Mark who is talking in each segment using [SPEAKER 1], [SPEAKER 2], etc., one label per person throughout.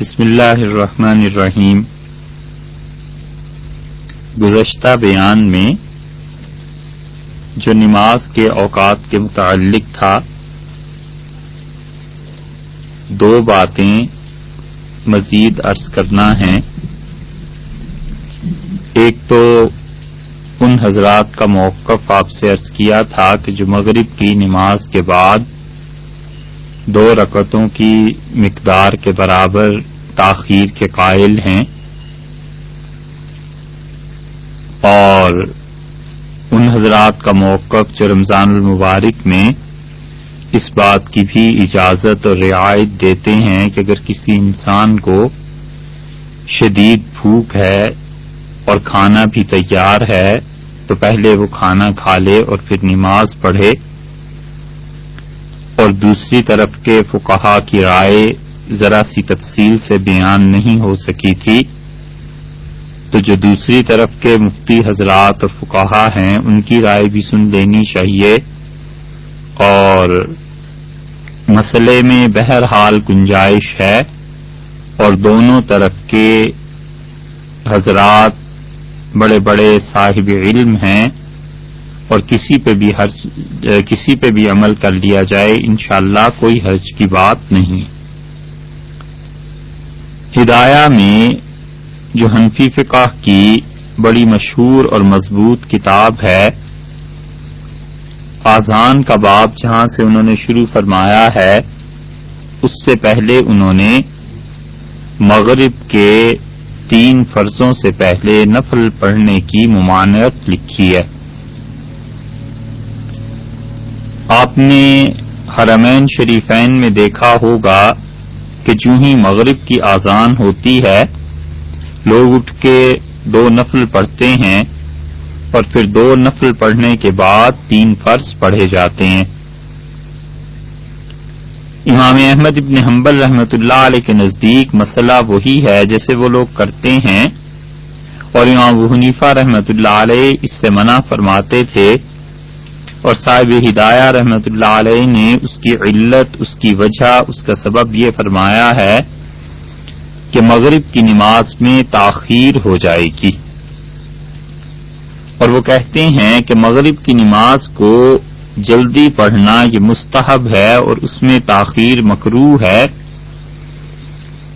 [SPEAKER 1] بسم اللہ الرحمن الرحیم۔ گزشتہ بیان میں جو نماز کے اوقات کے متعلق تھا، دو باتیں مزید عرض کرنا ہے ایک تو ان حضرات کا موقف آپ سے عرض کیا تھا کہ جو مغرب کی نماز کے بعد دو رکعتوں کی مقدار کے برابر تاخیر کے قائل ہیں اور ان حضرات کا موقف جو رمضان المبارک میں اس بات کی بھی اجازت اور رعایت دیتے ہیں کہ اگر کسی انسان کو شدید بھوک ہے اور کھانا بھی تیار ہے تو پہلے وہ کھانا کھا لے اور پھر نماز پڑھے اور دوسری طرف کے فقہا کی رائے ذرا سی تفصیل سے بیان نہیں ہو سکی تھی، تو جو دوسری طرف کے مفتی حضرات اور فقہا ہیں، ان کی رائے بھی سن لینی چاہیے۔ اور مسئلے میں بہرحال گنجائش ہے اور دونوں طرف کے حضرات بڑے بڑے صاحب علم ہیں۔ اور کسی پہ بھی حرج، کسی پہ بھی عمل کر لیا جائے، انشاءاللہ کوئی حرج کی بات نہیں۔ ہدایہ میں جو حنفی فقہ کی بڑی مشہور اور مضبوط کتاب ہے آزان کا باب جہاں سے انہوں نے شروع فرمایا ہے، اس سے پہلے انہوں نے مغرب کے تین فرضوں سے پہلے نفل پڑھنے کی ممانعت لکھی ہے۔ آپ نے حرمین شریفین میں دیکھا ہوگا کہ جو ہی مغرب کی آزان ہوتی ہے، لوگ اٹھ کے دو نفل پڑھتے ہیں اور پھر دو نفل پڑھنے کے بعد تین فرض پڑھے جاتے ہیں۔ امام احمد ابن حنبل رحمت اللہ علیہ کے نزدیک مسئلہ وہی ہے جیسے وہ لوگ کرتے ہیں۔ اور امام حنیفہ رحمت اللہ علیہ اس سے منع فرماتے تھے اور صاحب ہدایہ رحمت اللہ علیہ نے اس کی علت، اس کی وجہ، اس کا سبب یہ فرمایا ہے کہ مغرب کی نماز میں تاخیر ہو جائے گی۔ اور وہ کہتے ہیں کہ مغرب کی نماز کو جلدی پڑھنا یہ مستحب ہے اور اس میں تاخیر مکرو ہے۔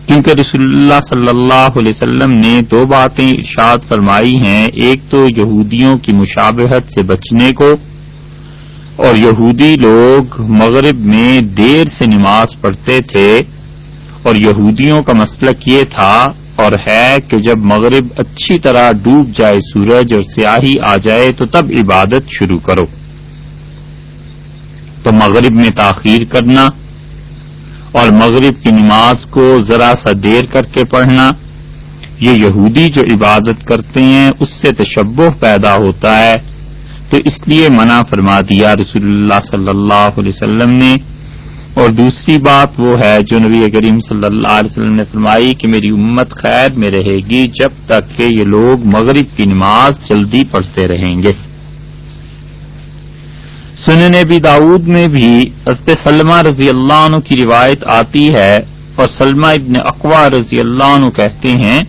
[SPEAKER 1] کیونکہ رسول اللہ صلی اللہ علیہ وسلم نے دو باتیں ارشاد فرمائی ہیں۔ ایک تو یہودیوں کی مشابہت سے بچنے کو اور یہودی لوگ مغرب میں دیر سے نماز پڑھتے تھے اور یہودیوں کا مسلک یہ تھا اور ہے کہ جب مغرب اچھی طرح ڈوب جائے سورج اور سیاہی آ جائے تو تب عبادت شروع کرو۔ تو مغرب میں تاخیر کرنا اور مغرب کی نماز کو ذرا سا دیر کر کے پڑھنا، یہ یہودی جو عبادت کرتے ہیں اس سے تشبہ پیدا ہوتا ہے۔ تو اس لیے منع فرما دیا رسول اللہ صلی اللہ علیہ وسلم نے۔ اور دوسری بات وہ ہے جو نبی کریم صلی اللہ علیہ وسلم نے فرمائی کہ میری امت خیر میں رہے گی جب تک کہ یہ لوگ مغرب کی نماز جلدی پڑھتے رہیں گے۔ سنن بھی داود میں بھی حضرت سلمہ رضی اللہ عنہ کی روایت آتی ہے اور سلمہ ابن اقوا رضی اللہ عنہ کہتے ہیں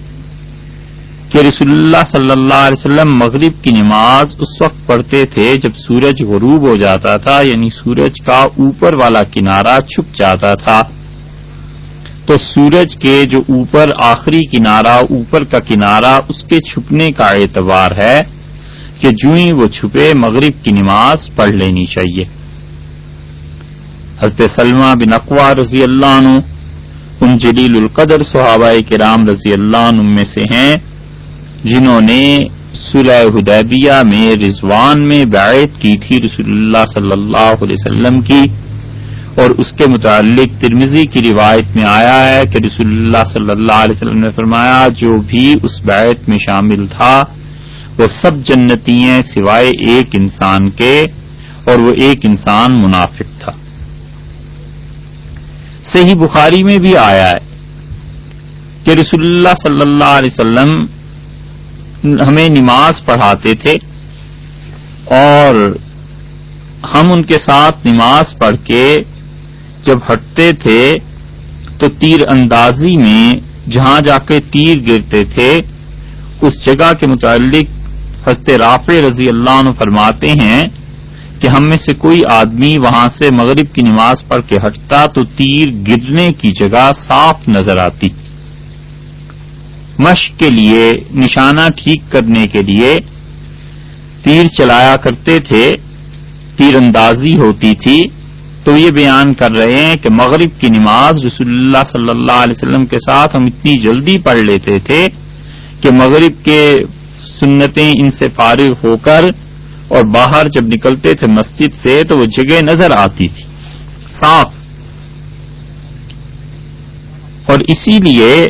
[SPEAKER 1] کہ رسول اللہ صلی اللہ علیہ وسلم مغرب کی نماز اس وقت پڑھتے تھے جب سورج غروب ہو جاتا تھا یعنی سورج کا اوپر والا کنارہ چھپ جاتا تھا۔ تو سورج کے جو اوپر آخری کنارہ، اوپر کا کنارہ اس کے چھپنے کا اعتبار ہے کہ جو ہی وہ چھپے مغرب کی نماز پڑھ لینی چاہیے۔ حضرت سلمہ بن اقوا رضی اللہ عنہ، ان جلیل القدر صحابہ کرام رضی اللہ عنہ میں سے ہیں۔ جنہوں نے صلح حدیبیہ میں رضوان میں بیعت کی تھی رسول اللہ صلی اللہ علیہ وسلم کی، اور اس کے متعلق ترمزی کی روایت میں آیا ہے کہ رسول اللہ صلی اللہ علیہ وسلم نے فرمایا، جو بھی اس بیعت میں شامل تھا، وہ سب جنتی ہیں سوائے ایک انسان کے، اور وہ ایک انسان منافق تھا۔ صحیح بخاری میں بھی آیا ہے کہ رسول اللہ صلی اللہ علیہ وسلم ہمیں نماز پڑھاتے تھے اور ہم ان کے ساتھ نماز پڑھ کے جب ہٹتے تھے تو تیر اندازی میں جہاں جا کے تیر گرتے تھے، اس جگہ کے متعلق حضرت رافع رضی اللہ عنہ فرماتے ہیں کہ ہم میں سے کوئی آدمی وہاں سے مغرب کی نماز پڑھ کے ہٹتا تو تیر گرنے کی جگہ صاف نظر آتی۔ مشق کے لیے، نشانہ ٹھیک کرنے کے لیے تیر چلایا کرتے تھے، تیر اندازی ہوتی تھی۔ تو یہ بیان کر رہے ہیں کہ مغرب کی نماز رسول اللہ صلی اللہ علیہ وسلم کے ساتھ ہم اتنی جلدی پڑھ لیتے تھے کہ مغرب کے سنتیں ان سے فارغ ہو کر اور باہر جب نکلتے تھے مسجد سے تو وہ جگہ نظر آتی تھی، صاف۔ اور اسی لیے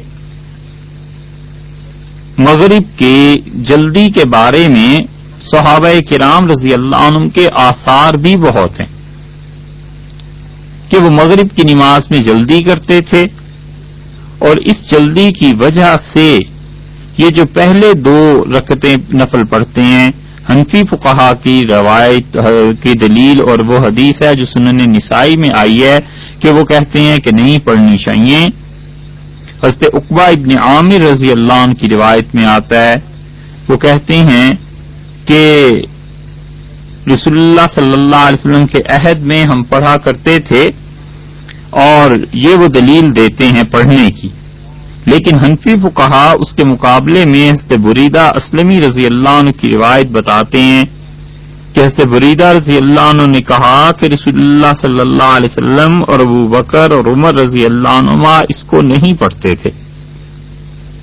[SPEAKER 1] مغرب کی جلدی کے بارے میں صحابہ کرام رضی اللہ عنہ کے آثار بھی بہت ہیں کہ وہ مغرب کی نماز میں جلدی کرتے تھے اور اس جلدی کی وجہ سے یہ جو پہلے دو رکتیں نفل پڑھتے ہیں، حنفی فقہا کی روایت کی دلیل اور وہ حدیث ہے جو سنن نسائی میں آئی ہے کہ وہ کہتے ہیں کہ نہیں پڑھنی چاہیے۔ حضرت اقبا ابن عامر رضی اللہ عنہ کی روایت میں آتا ہے، وہ کہتے ہیں کہ رسول اللہ صلی اللہ علیہ وسلم کے عہد میں ہم پڑھا کرتے تھے اور یہ وہ دلیل دیتے ہیں پڑھنے کی۔ لیکن حنفی کو کہا اس کے مقابلے میں حضرت بریدہ اسلمی رضی اللہ عنہ کی روایت بتاتے ہیں کہ بریدہ رضی اللہ عنہ نے کہا کہ رسول اللہ صلی اللہ علیہ وسلم اور ابو بکر اور عمر رضی اللہ عنہ اس کو نہیں پڑھتے تھے۔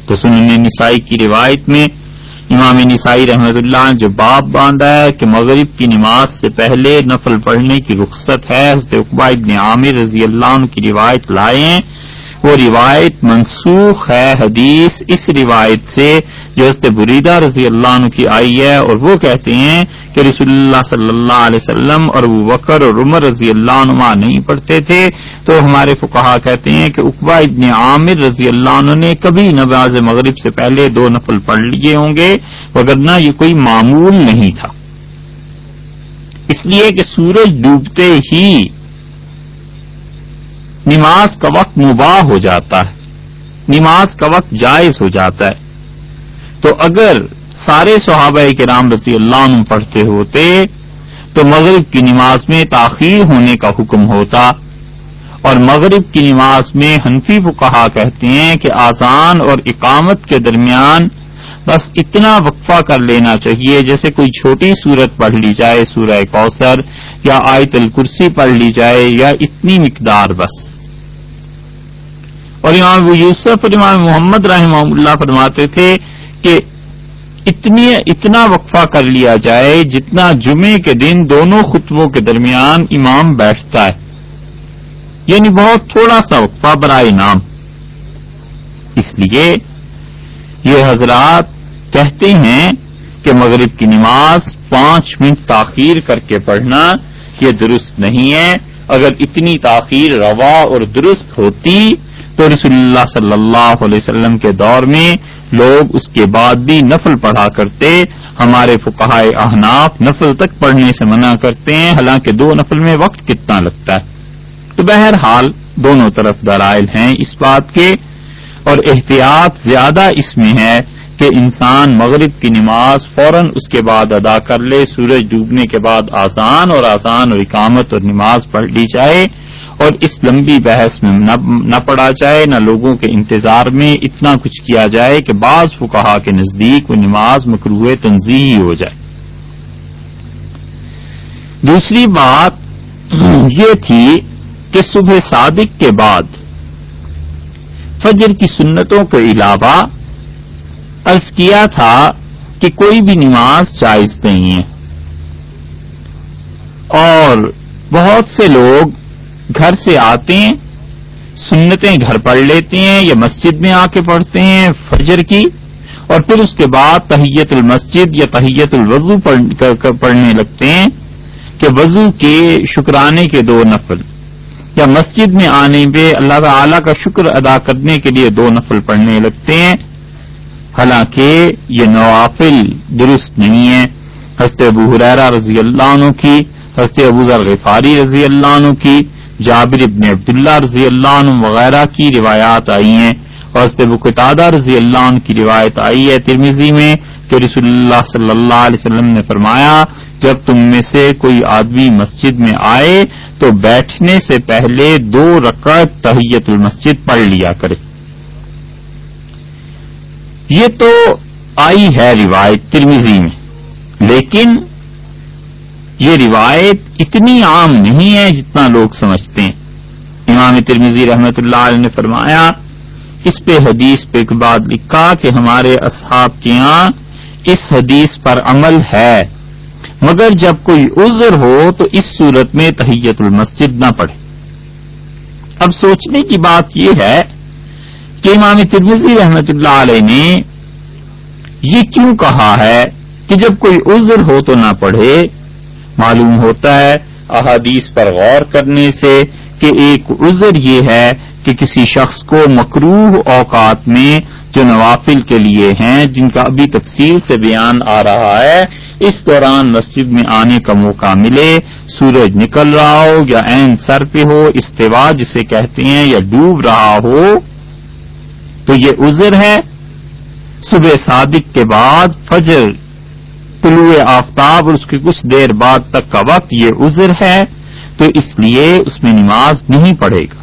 [SPEAKER 1] تو سنن نسائی کی روایت میں امام نسائی رحمت اللہ نے جو باب باندھا ہے کہ مغرب کی نماز سے پہلے نفل پڑھنے کی رخصت ہے، حضرت اقبا ابن عامر رضی اللہ عنہ کی روایت لائے ہیں۔ وہ روایت منسوخ ہے، حدیث اس روایت سے جو حضرت بریدہ رضی اللہ عنہ کی آئی ہے اور وہ کہتے ہیں کہ رسول اللہ صلی اللہ علیہ وسلم اور وہ وکر اور عمر رضی اللہ عنہ نہیں پڑھتے تھے۔ تو ہمارے فقہا کہتے ہیں کہ اقبا ابن عامر رضی اللہ عنہ نے کبھی نواز مغرب سے پہلے دو نفل پڑھ لیے ہوں گے، وگرنہ یہ کوئی معمول نہیں تھا۔ اس لیے کہ سورج ڈوبتے ہی نماز کا وقت مباح ہو جاتا ہے۔ نماز کا وقت جائز ہو جاتا ہے۔ تو اگر سارے صحابہ کے رام رضی اللہ عنہ پڑھتے ہوتے، تو مغرب کی نماز میں تاخیر ہونے کا حکم ہوتا۔ اور مغرب کی نماز میں حنفی کو کہا کہتے ہیں کہ آسان اور اقامت کے درمیان بس اتنا وقفہ کر لینا چاہیے جیسے کوئی چھوٹی صورت پڑھ لی جائے، سورہ کوثر یا آیت الکرسی پڑھ لی جائے یا اتنی مقدار بس۔ اور امام ابو یوسف اور امام محمد رحمہ اللہ فرماتے تھے کہ اتنی اتنا وقفہ کر لیا جائے جتنا جمعے کے دن دونوں خطبوں کے درمیان امام بیٹھتا ہے۔ یعنی بہت تھوڑا سا وقفہ برائے نام۔ اس لیے یہ حضرات کہتے ہیں کہ مغرب کی نماز پانچ منٹ تاخیر کر کے پڑھنا یہ درست نہیں ہے۔ اگر اتنی تاخیر روا اور درست ہوتی تو رسول اللہ صلی اللہ علیہ وسلم کے دور میں لوگ اس کے بعد بھی نفل پڑھا کرتے، ہمارے فقہائے احناف نفل تک پڑھنے سے منع کرتے ہیں، حالانکہ دو نفل میں وقت کتنا لگتا ہے۔ تو بہرحال دونوں طرف دلائل ہیں اس بات کے، اور احتیاط زیادہ اس میں ہے کہ انسان مغرب کی نماز فوراً اس کے بعد ادا کر لے، سورج ڈوبنے کے بعد آسان اور آسان اور اقامت اور نماز پڑھ لی جائے۔ اور اس لمبی بحث میں نہ پڑا جائے، نہ لوگوں کے انتظار میں اتنا کچھ کیا جائے کہ بعض فکہ کے نزدیک وہ نماز مکروح تنظیحی ہو جائے۔ دوسری بات یہ تھی کہ صبح صادق کے بعد فجر کی سنتوں کے علاوہ عرض کیا تھا کہ کوئی بھی نماز جائز نہیں ہے۔ اور بہت سے لوگ گھر سے آتے ہیں، سنتیں گھر پڑھ لیتے ہیں یا مسجد میں آ کے پڑھتے ہیں فجر کی، اور پھر اس کے بعد تحیت المسجد یا تحیت الوضو پڑھنے لگتے ہیں کہ وضو کے شکرانے کے دو نفل، یا مسجد میں آنے پہ اللہ تعالی کا شکر ادا کرنے کے لیے دو نفل پڑھنے لگتے ہیں۔ حالانکہ یہ نوافل درست نہیں ہے ہست ابو حریرا رضی اللہ عنہ کی ہست ابو ذر غفاری رضی اللہ عنہ کی جابر ابن عبداللہ رضی اللہ عنہ وغیرہ کی روایات آئی ہیں۔ اور بقتادہ رضی اللہ عنہ کی روایت آئی ہے ترمیزی میں کہ رسول اللہ صلی اللہ علیہ وسلم نے فرمایا، جب تم میں سے کوئی آدمی مسجد میں آئے تو بیٹھنے سے پہلے دو رکعت تحیت المسجد پڑھ لیا کرے۔ یہ تو آئی ہے روایت ترمیزی میں، لیکن یہ روایت اتنی عام نہیں ہے جتنا لوگ سمجھتے ہیں۔ امام ترمیزی رحمت اللہ علیہ نے فرمایا، اس پہ حدیث پہ ایک بات لکھا کہ ہمارے اصحاب کے یہاں اس حدیث پر عمل ہے۔ مگر جب کوئی عذر ہو تو اس صورت میں تحیت المسجد نہ پڑے اب سوچنے کی بات یہ ہے کہ امام ترمزی رحمت اللہ علیہ نے یہ کیوں کہا ہے کہ جب کوئی عذر ہو تو نہ پڑھے؟ معلوم ہوتا ہے احادیث پر غور کرنے سے کہ ایک عذر یہ ہے کہ کسی شخص کو مکروح اوقات میں جو نوافل کے لیے ہیں، جن کا ابھی تفصیل سے بیان آ رہا ہے، اس دوران مسجد میں آنے کا موقع ملے، سورج نکل رہا ہو یا عین سر پہ ہو، استوا جسے کہتے ہیں، یا ڈوب رہا ہو، تو یہ عذر ہے۔ صبح صادق کے بعد فجر طلوع آفتاب اور اس کے کچھ دیر بعد تک کا وقت یہ عذر ہے، تو اس لیے اس میں نماز نہیں پڑھے گا۔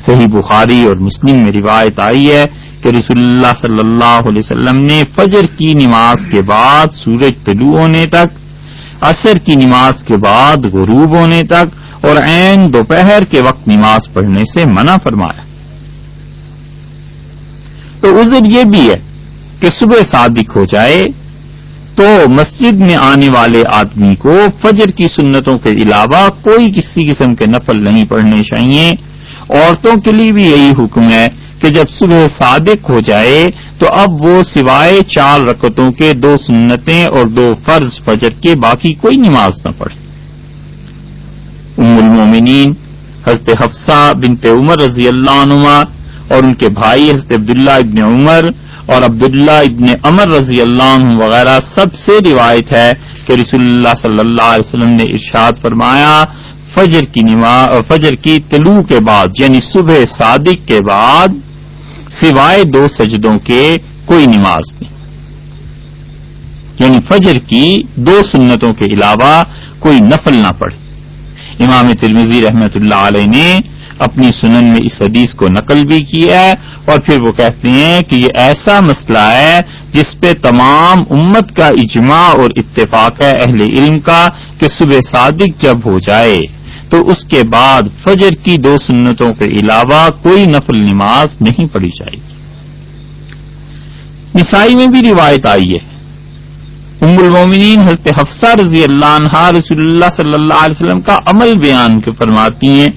[SPEAKER 1] صحیح بخاری اور مسلم میں روایت آئی ہے کہ رسول اللہ صلی اللہ علیہ وسلم نے فجر کی نماز کے بعد سورج طلوع ہونے تک، عصر کی نماز کے بعد غروب ہونے تک اور عین دوپہر کے وقت نماز پڑھنے سے منع فرمایا۔ تو عذر یہ بھی ہے کہ صبح صادق ہو جائے تو مسجد میں آنے والے آدمی کو فجر کی سنتوں کے علاوہ کوئی کسی قسم کے نفل نہیں پڑھنے چاہیے۔ عورتوں کے لیے بھی یہی حکم ہے کہ جب صبح صادق ہو جائے تو اب وہ سوائے چار رکتوں کے دو سنتیں اور دو فرض فجر کے باقی کوئی نماز نہ پڑھے۔ ام المومنین، حضرت حفصہ بنت عمر رضی اللہ عنما اور ان کے بھائی حضرت عبداللہ ابن عمر اور عبداللہ ابن امر رضی اللہ عنہ وغیرہ سب سے روایت ہے کہ رسول اللہ صلی اللہ علیہ وسلم نے ارشاد فرمایا، فجر کی نماز فجر کی طلوع کے بعد یعنی صبح صادق کے بعد، سوائے دو سجدوں کے کوئی نماز نہیں۔ یعنی فجر کی دو سنتوں کے علاوہ کوئی نفل نہ پڑے امام ترمیزی رحمت اللہ علیہ نے اپنی سنن میں اس حدیث کو نقل بھی کیا ہے اور پھر وہ کہتے ہیں کہ یہ ایسا مسئلہ ہے جس پہ تمام امت کا اجماع اور اتفاق ہے، اہل علم کا، کہ صبح صادق جب ہو جائے تو اس کے بعد فجر کی دو سنتوں کے علاوہ کوئی نفل نماز نہیں پڑھی جائے گی۔ نسائی میں بھی روایت آئی ہے۔ ام المومنین حضرت حفصہ رضی اللہ عنہ رسول اللہ صلی اللہ علیہ وسلم کا عمل بیان کے فرماتی ہیں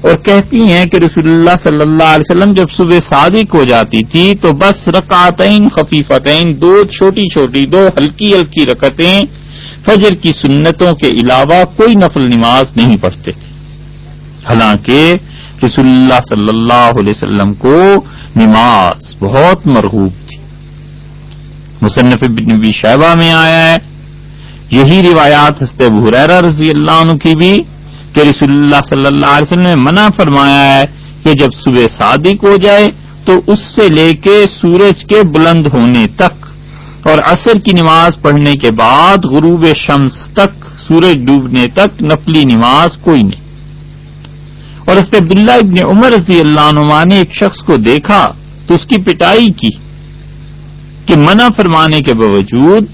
[SPEAKER 1] اور کہتی ہیں کہ رسول اللہ صلی اللہ علیہ وسلم جب صبح صادق ہو جاتی تھی تو بس رکعتین خفیفتین، دو چھوٹی چھوٹی، دو ہلکی ہلکی رکتیں فجر کی سنتوں کے علاوہ کوئی نفل نماز نہیں پڑھتے تھے۔ حالانکہ رسول اللہ صلی اللہ علیہ وسلم کو نماز بہت مرغوب تھی۔ مصنف نبی شہبہ میں آیا ہے، یہی روایات ہنستے بحریرا رضی اللہ عنہ کی بھی۔ کہ رسول اللہ صلی اللہ علیہ وسلم نے منع فرمایا ہے کہ جب صبح صادق ہو جائے تو اس سے لے کے سورج کے بلند ہونے تک اور عصر کی نماز پڑھنے کے بعد غروب شمس تک سورج ڈوبنے تک نفلی نماز کوئی نہیں۔ اور اس پہ عبداللہ ابن عمر رضی اللہ عنہ نے ایک شخص کو دیکھا تو اس کی پٹائی کی کہ منع فرمانے کے باوجود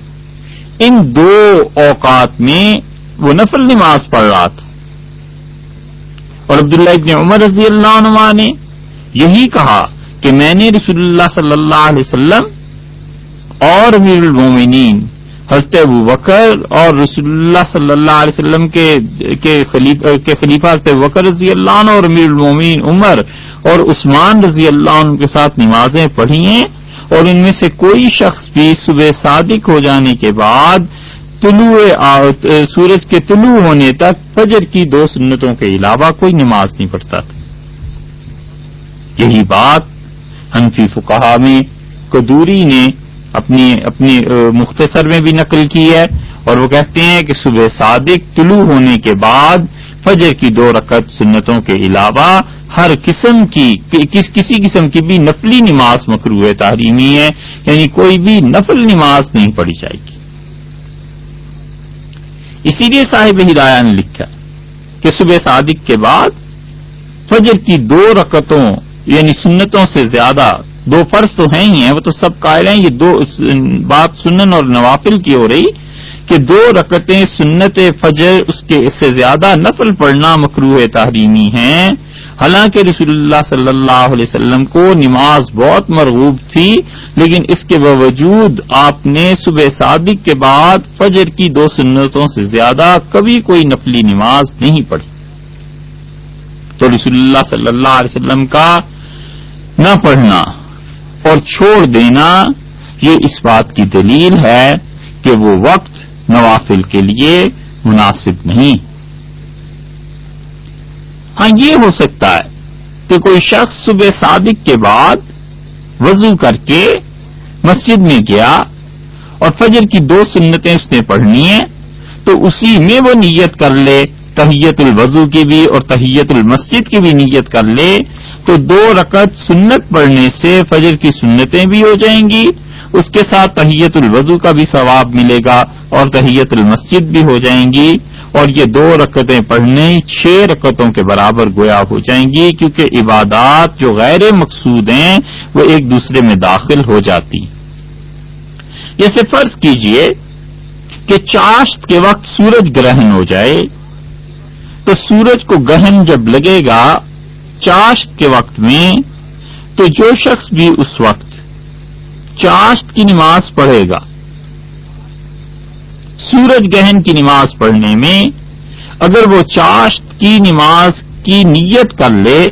[SPEAKER 1] ان دو اوقات میں وہ نفل نماز پڑھ رہا تھا۔ اور عبداللہ ابن عمر رضی اللہ عنہ نے یہی کہا کہ میں نے رسول اللہ صلی اللہ علیہ وسلم اور امیر المومنین، حضرت ابو بکر اور رسول اللہ صلی اللہ علیہ وسلم کے خلیفہ حضرت بکر رضی اللہ عنہ اور امیر المومین عمر اور عثمان رضی اللہ عنہ کے ساتھ نمازیں پڑھی ہیں اور ان میں سے کوئی شخص بھی صبح صادق ہو جانے کے بعد طلوع سورج کے طلوع ہونے تک فجر کی دو سنتوں کے علاوہ کوئی نماز نہیں پڑھتا تھا۔ یہی بات حنفی فکہ میں قدوری نے اپنی اپنی مختصر میں بھی نقل کی ہے اور وہ کہتے ہیں کہ صبح صادق طلوع ہونے کے بعد فجر کی دو رکعت سنتوں کے علاوہ ہر قسم کی، کس کسی قسم کی بھی نفلی نماز مکرو تحریمی ہے یعنی کوئی بھی نفل نماز نہیں پڑھی جائے گی۔ اسی لیے صاحب ہدایہ نے لکھا کہ صبح صادق کے بعد فجر کی دو رکتوں یعنی سنتوں سے زیادہ دو فرض تو ہیں ہی ہیں، وہ تو سب قائل ہیں۔ یہ دو بات سنن اور نوافل کی ہو رہی کہ دو رکتیں سنت فجر اس کے اس سے زیادہ نفل پڑھنا مکروح تحریمی ہیں۔ حالانکہ رسول اللہ صلی اللہ علیہ وسلم کو نماز بہت مرغوب تھی، لیکن اس کے باوجود آپ نے صبح صادق کے بعد فجر کی دو سنتوں سے زیادہ کبھی کوئی نفلی نماز نہیں پڑھی۔ تو رسول اللہ صلی اللہ علیہ وسلم کا نہ پڑھنا اور چھوڑ دینا یہ اس بات کی دلیل ہے کہ وہ وقت نوافل کے لیے مناسب نہیں۔ ہاں یہ ہو سکتا ہے کہ کوئی شخص صبح صادق کے بعد وضو کر کے مسجد میں گیا اور فجر کی دو سنتیں اس نے پڑھنی ہیں، تو اسی میں وہ نیت کر لے، تحیت الوضو کی بھی اور تحیت المسجد کی بھی نیت کر لے، تو دو رکعت سنت پڑھنے سے فجر کی سنتیں بھی ہو جائیں گی، اس کے ساتھ تحیت الوضو کا بھی ثواب ملے گا اور تحیت المسجد بھی ہو جائیں گی۔ اور یہ دو رکتیں پڑھنے چھ رکتوں کے برابر گویا ہو جائیں گی، کیونکہ عبادات جو غیر مقصود ہیں، وہ ایک دوسرے میں داخل ہو جاتی۔ جیسے فرض کیجیے کہ چاشت کے وقت سورج گرہن ہو جائے، تو سورج کو گہن جب لگے گا چاشت کے وقت میں، تو جو شخص بھی اس وقت چاشت کی نماز پڑھے گا سورج گہن کی نماز پڑھنے میں اگر وہ چاشت کی نماز کی نیت کر لے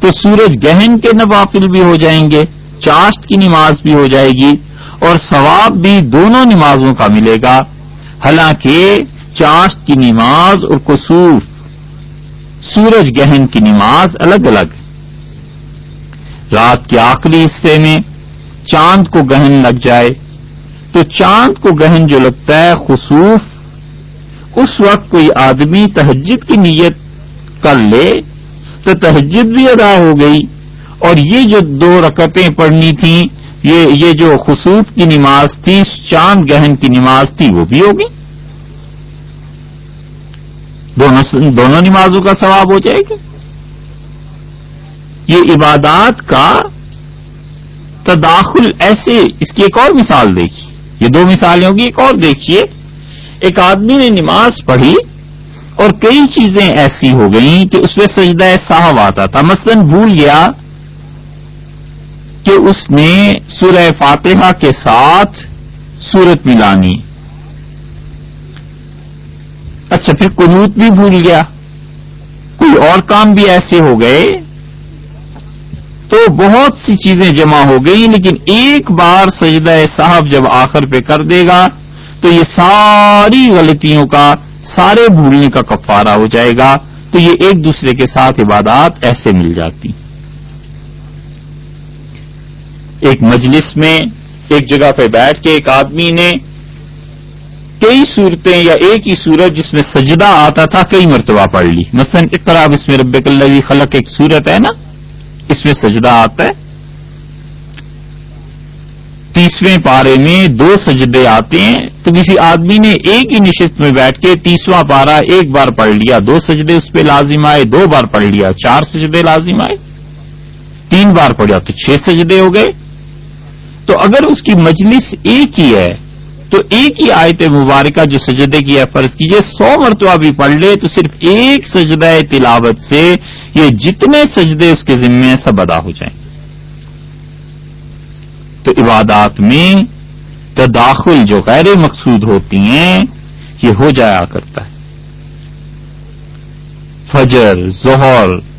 [SPEAKER 1] تو سورج گہن کے نوافل بھی ہو جائیں گے، چاشت کی نماز بھی ہو جائے گی اور ثواب بھی دونوں نمازوں کا ملے گا۔ حالانکہ چاشت کی نماز اور کسوف سورج گہن کی نماز الگ الگ رات کے آخری حصے میں چاند کو گہن لگ جائے۔ تو چاند کو گہن جو لگتا ہے خصوف اس وقت کوئی آدمی تہجد کی نیت کر لے تو تہجد بھی ادا ہو گئی۔ اور یہ جو دو رکعتیں پڑھنی تھیں، یہ یہ جو خصوف کی نماز تھی، چاند گہن کی نماز تھی، وہ بھی ہوگی۔ دونوں دونوں نمازوں کا ثواب ہو جائے گا یہ عبادات کا تداخل ایسے، اس کی ایک اور مثال دیکھیے۔ یہ دو مثالیں ہوگی ایک اور دیکھیے، ایک آدمی نے نماز پڑھی اور کئی چیزیں ایسی ہو گئیں کہ اس میں سجدہ صاحب آتا تھا۔ مثلا بھول گیا کہ اس نے سورہ فاتحہ کے ساتھ سورت ملانی اچھا پھر قنوت بھی بھول گیا۔ کوئی اور کام بھی ایسے ہو گئے تو بہت سی چیزیں جمع ہو گئی لیکن ایک بار سجدہ صاحب جب آخر پہ کر دے گا، تو یہ ساری غلطیوں کا، سارے بھولنے کا کفارہ ہو جائے گا، تو یہ ایک دوسرے کے ساتھ عبادات ایسے مل جاتی۔ ایک مجلس میں ایک جگہ پہ بیٹھ کے ایک آدمی نے کئی صورتیں یا ایک ہی صورت جس میں سجدہ آتا تھا، کئی مرتبہ پڑھ لی۔ مثلا اقرا اس میں رب اللہ خلق، ایک صورت ہے نا؟ اس میں سجدہ آتا ہے۔ تیسویں پارے میں دو سجدے آتے ہیں۔ تو کسی آدمی نے ایک ہی نشست میں بیٹھ کے تیسواں پارا ایک بار پڑھ لیا۔ دو سجدے اس پہ لازم آئے، دو بار پڑھ لیا۔ چار سجدے لازم آئے، تین بار پڑھا تو چھ سجدے ہو گئے۔ تو اگر اس کی مجلس ایک ہی ہے تو ایک ہی آیت مبارکہ جو سجدے کی ہے فرض کیجیے، سو مرتبہ بھی پڑھ لے تو صرف ایک سجدہ تلاوت سے یہ جتنے سجدے اس کے ذمے سب ادا ہو جائیں۔ تو عبادات میں تداخل جو غیر مقصود ہوتی ہیں، یہ ہو جایا کرتا ہے۔ فجر، ظہر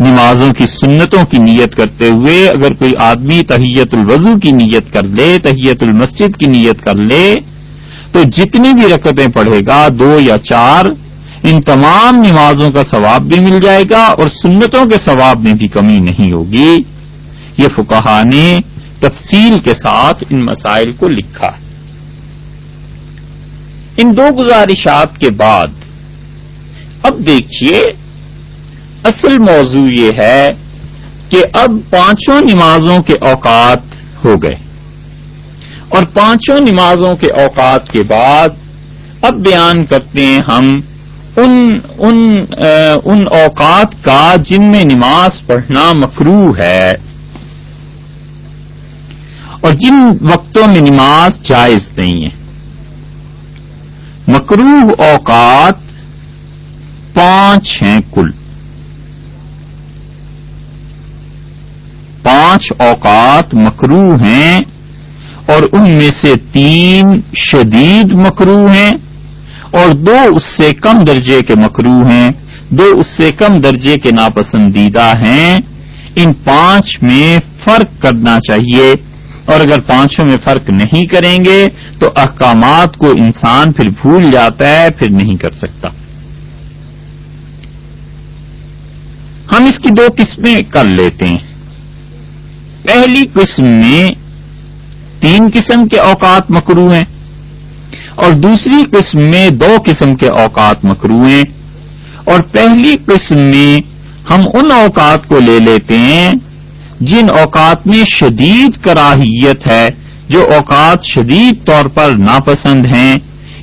[SPEAKER 1] نمازوں کی سنتوں کی نیت کرتے ہوئے اگر کوئی آدمی تحیت الوضو کی نیت کر لے، تحیت المسجد کی نیت کر لے، تو جتنی بھی رکتیں پڑھے گا، دو یا چار، ان تمام نمازوں کا ثواب بھی مل جائے گا اور سنتوں کے ثواب میں بھی کمی نہیں ہوگی۔ یہ فکہ نے تفصیل کے ساتھ ان مسائل کو لکھا۔ ان دو گزارشات کے بعد اب دیکھیے اصل موضوع یہ ہے کہ اب پانچوں نمازوں کے اوقات ہو گئے۔ اور پانچوں نمازوں کے اوقات کے بعد اب بیان کرتے ہیں ہم ان ان ان اوقات کا جن میں نماز پڑھنا مکرو ہے۔ اور جن وقتوں میں نماز جائز نہیں ہے۔ مکروح اوقات پانچ ہیں کل۔ پانچ اوقات مکرو ہیں اور ان میں سے تین شدید مکرو ہیں اور دو اس سے کم درجے کے مکرو ہیں، دو اس سے کم درجے کے ناپسندیدہ ہیں۔ ان پانچ میں فرق کرنا چاہیے اور اگر پانچوں میں فرق نہیں کریں گے تو احکامات کو انسان پھر بھول جاتا ہے، پھر نہیں کر سکتا۔ ہم اس کی دو قسمیں کر لیتے ہیں۔ پہلی قسم میں تین قسم کے اوقات مکرو ہیں اور دوسری قسم میں دو قسم کے اوقات مکرو ہیں اور پہلی قسم میں ہم ان اوقات کو لے لیتے ہیں جن اوقات میں شدید کراہیت ہے، جو اوقات شدید طور پر ناپسند ہیں۔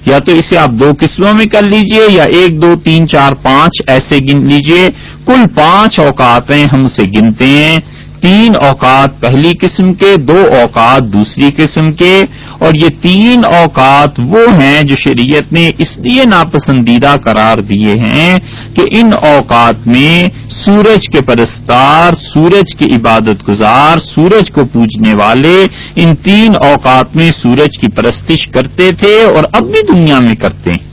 [SPEAKER 1] یا تو اسے آپ دو قسموں میں کر لیجیے یا ایک، دو، تین، چار، پانچ ایسے گن لیجیے۔ کل پانچ اوقات ہیں ہم اسے گنتے ہیں۔ تین اوقات، پہلی قسم کے، دو اوقات، دوسری قسم کے، اور یہ تین اوقات وہ ہیں جو شریعت نے اس لیے ناپسندیدہ قرار دیے ہیں کہ ان اوقات میں سورج کے پرستار، سورج کی عبادت گزار، سورج کو پوجنے والے ان تین اوقات میں سورج کی پرستش کرتے تھے اور اب بھی دنیا میں کرتے ہیں۔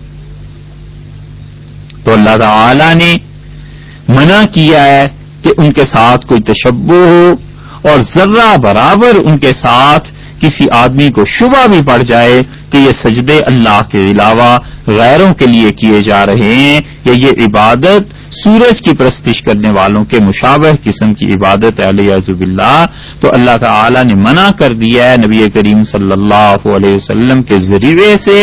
[SPEAKER 1] تو اللہ تعالی نے منع کیا ہے کہ ان کے ساتھ کوئی تشبو ہو اور ذرہ برابر ان کے ساتھ کسی آدمی کو شبہ بھی پڑ جائے کہ یہ سجدے اللہ کے علاوہ غیروں کے لیے کیے جا رہے ہیں یا یہ عبادت سورج کی پرستش کرنے والوں کے مشابہ قسم کی عبادت علیہ عزب اللہ تو اللہ تعالی نے منع کر دیا ہے نبی کریم صلی اللہ علیہ وسلم کے ذریعے سے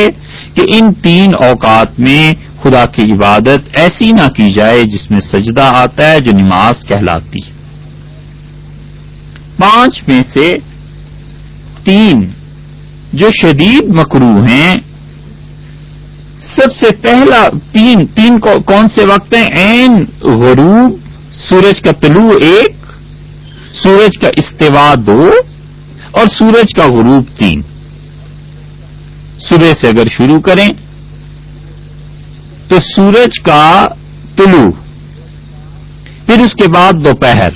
[SPEAKER 1] کہ ان تین اوقات میں خدا کی عبادت ایسی نہ کی جائے جس میں سجدہ آتا ہے جو نماز کہلاتی پانچ میں سے تین جو شدید مکرو ہیں، سب سے پہلا تین تین کون سے وقت ہیں؟ این غروب، سورج کا طلوع ایک، سورج کا استوا دو، اور سورج کا غروب تین۔ صبح سے اگر شروع کریں تو سورج کا طلوع، پھر اس کے بعد دوپہر،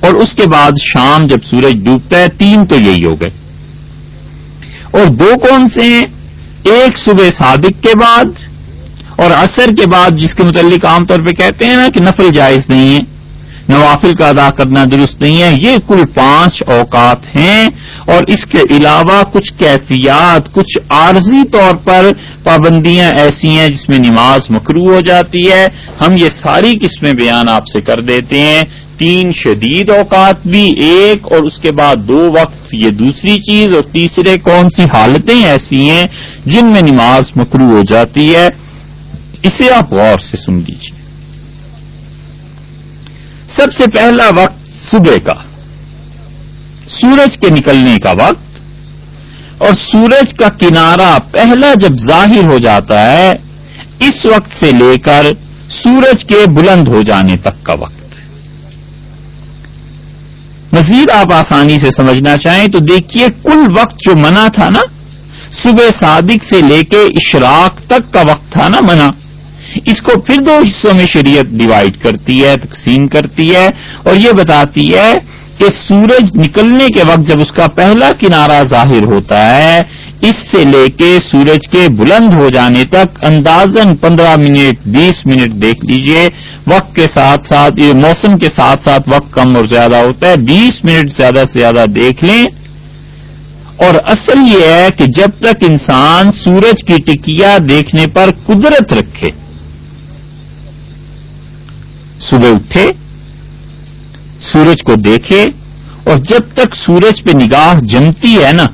[SPEAKER 1] اور اس کے بعد شام جب سورج ڈوبتا ہے، تین تو یہی ہو گئے۔ اور دو کون سے ہیں؟ ایک صبح صادق کے بعد، اور عصر کے بعد، جس کے متعلق عام طور پہ کہتے ہیں نا کہ نفل جائز نہیں ہے۔ نوافل کا ادا کرنا درست نہیں ہے۔ یہ کل پانچ اوقات ہیں اور اس کے علاوہ کچھ کیفیات، کچھ عارضی طور پر پابندیاں ایسی ہیں جس میں نماز مکرو ہو جاتی ہے۔ ہم یہ ساری قسمیں بیان آپ سے کر دیتے ہیں۔ تین شدید اوقات بھی، ایک اور اس کے بعد دو وقت، یہ دوسری چیز اور تیسرے کون سی حالتیں ایسی ہیں جن میں نماز مکرو ہو جاتی ہے۔ اسے آپ غور سے سن لیجیے سب سے پہلا وقت صبح کا۔ سورج کے نکلنے کا وقت۔ اور سورج کا کنارہ پہلا جب ظاہر ہو جاتا ہے، اس وقت سے لے کر سورج کے بلند ہو جانے تک کا وقت۔ مزید آپ آسانی سے سمجھنا چاہیں تو دیکھیے کل وقت جو منع تھا نا، صبح صادق سے لے کے اشراق تک کا وقت تھا نا منع۔ اس کو پھر دو حصوں میں شریعت ڈیوائڈ کرتی ہے، تقسیم کرتی ہے اور یہ بتاتی ہے کہ سورج نکلنے کے وقت جب اس کا پہلا کنارہ ظاہر ہوتا ہے، اس سے لے کے سورج کے بلند ہو جانے تک اندازن پندرہ منٹ، بیس منٹ دیکھ لیجیے، وقت کے ساتھ ساتھ، یہ موسم کے ساتھ ساتھ وقت کم اور زیادہ ہوتا ہے، بیس منٹ زیادہ سے زیادہ دیکھ لیں۔ اور اصل یہ ہے کہ جب تک انسان سورج کی ٹکیا دیکھنے پر قدرت رکھے صبح اٹھے، سورج کو دیکھے، اور جب تک سورج پہ نگاہ جمتی ہے نا،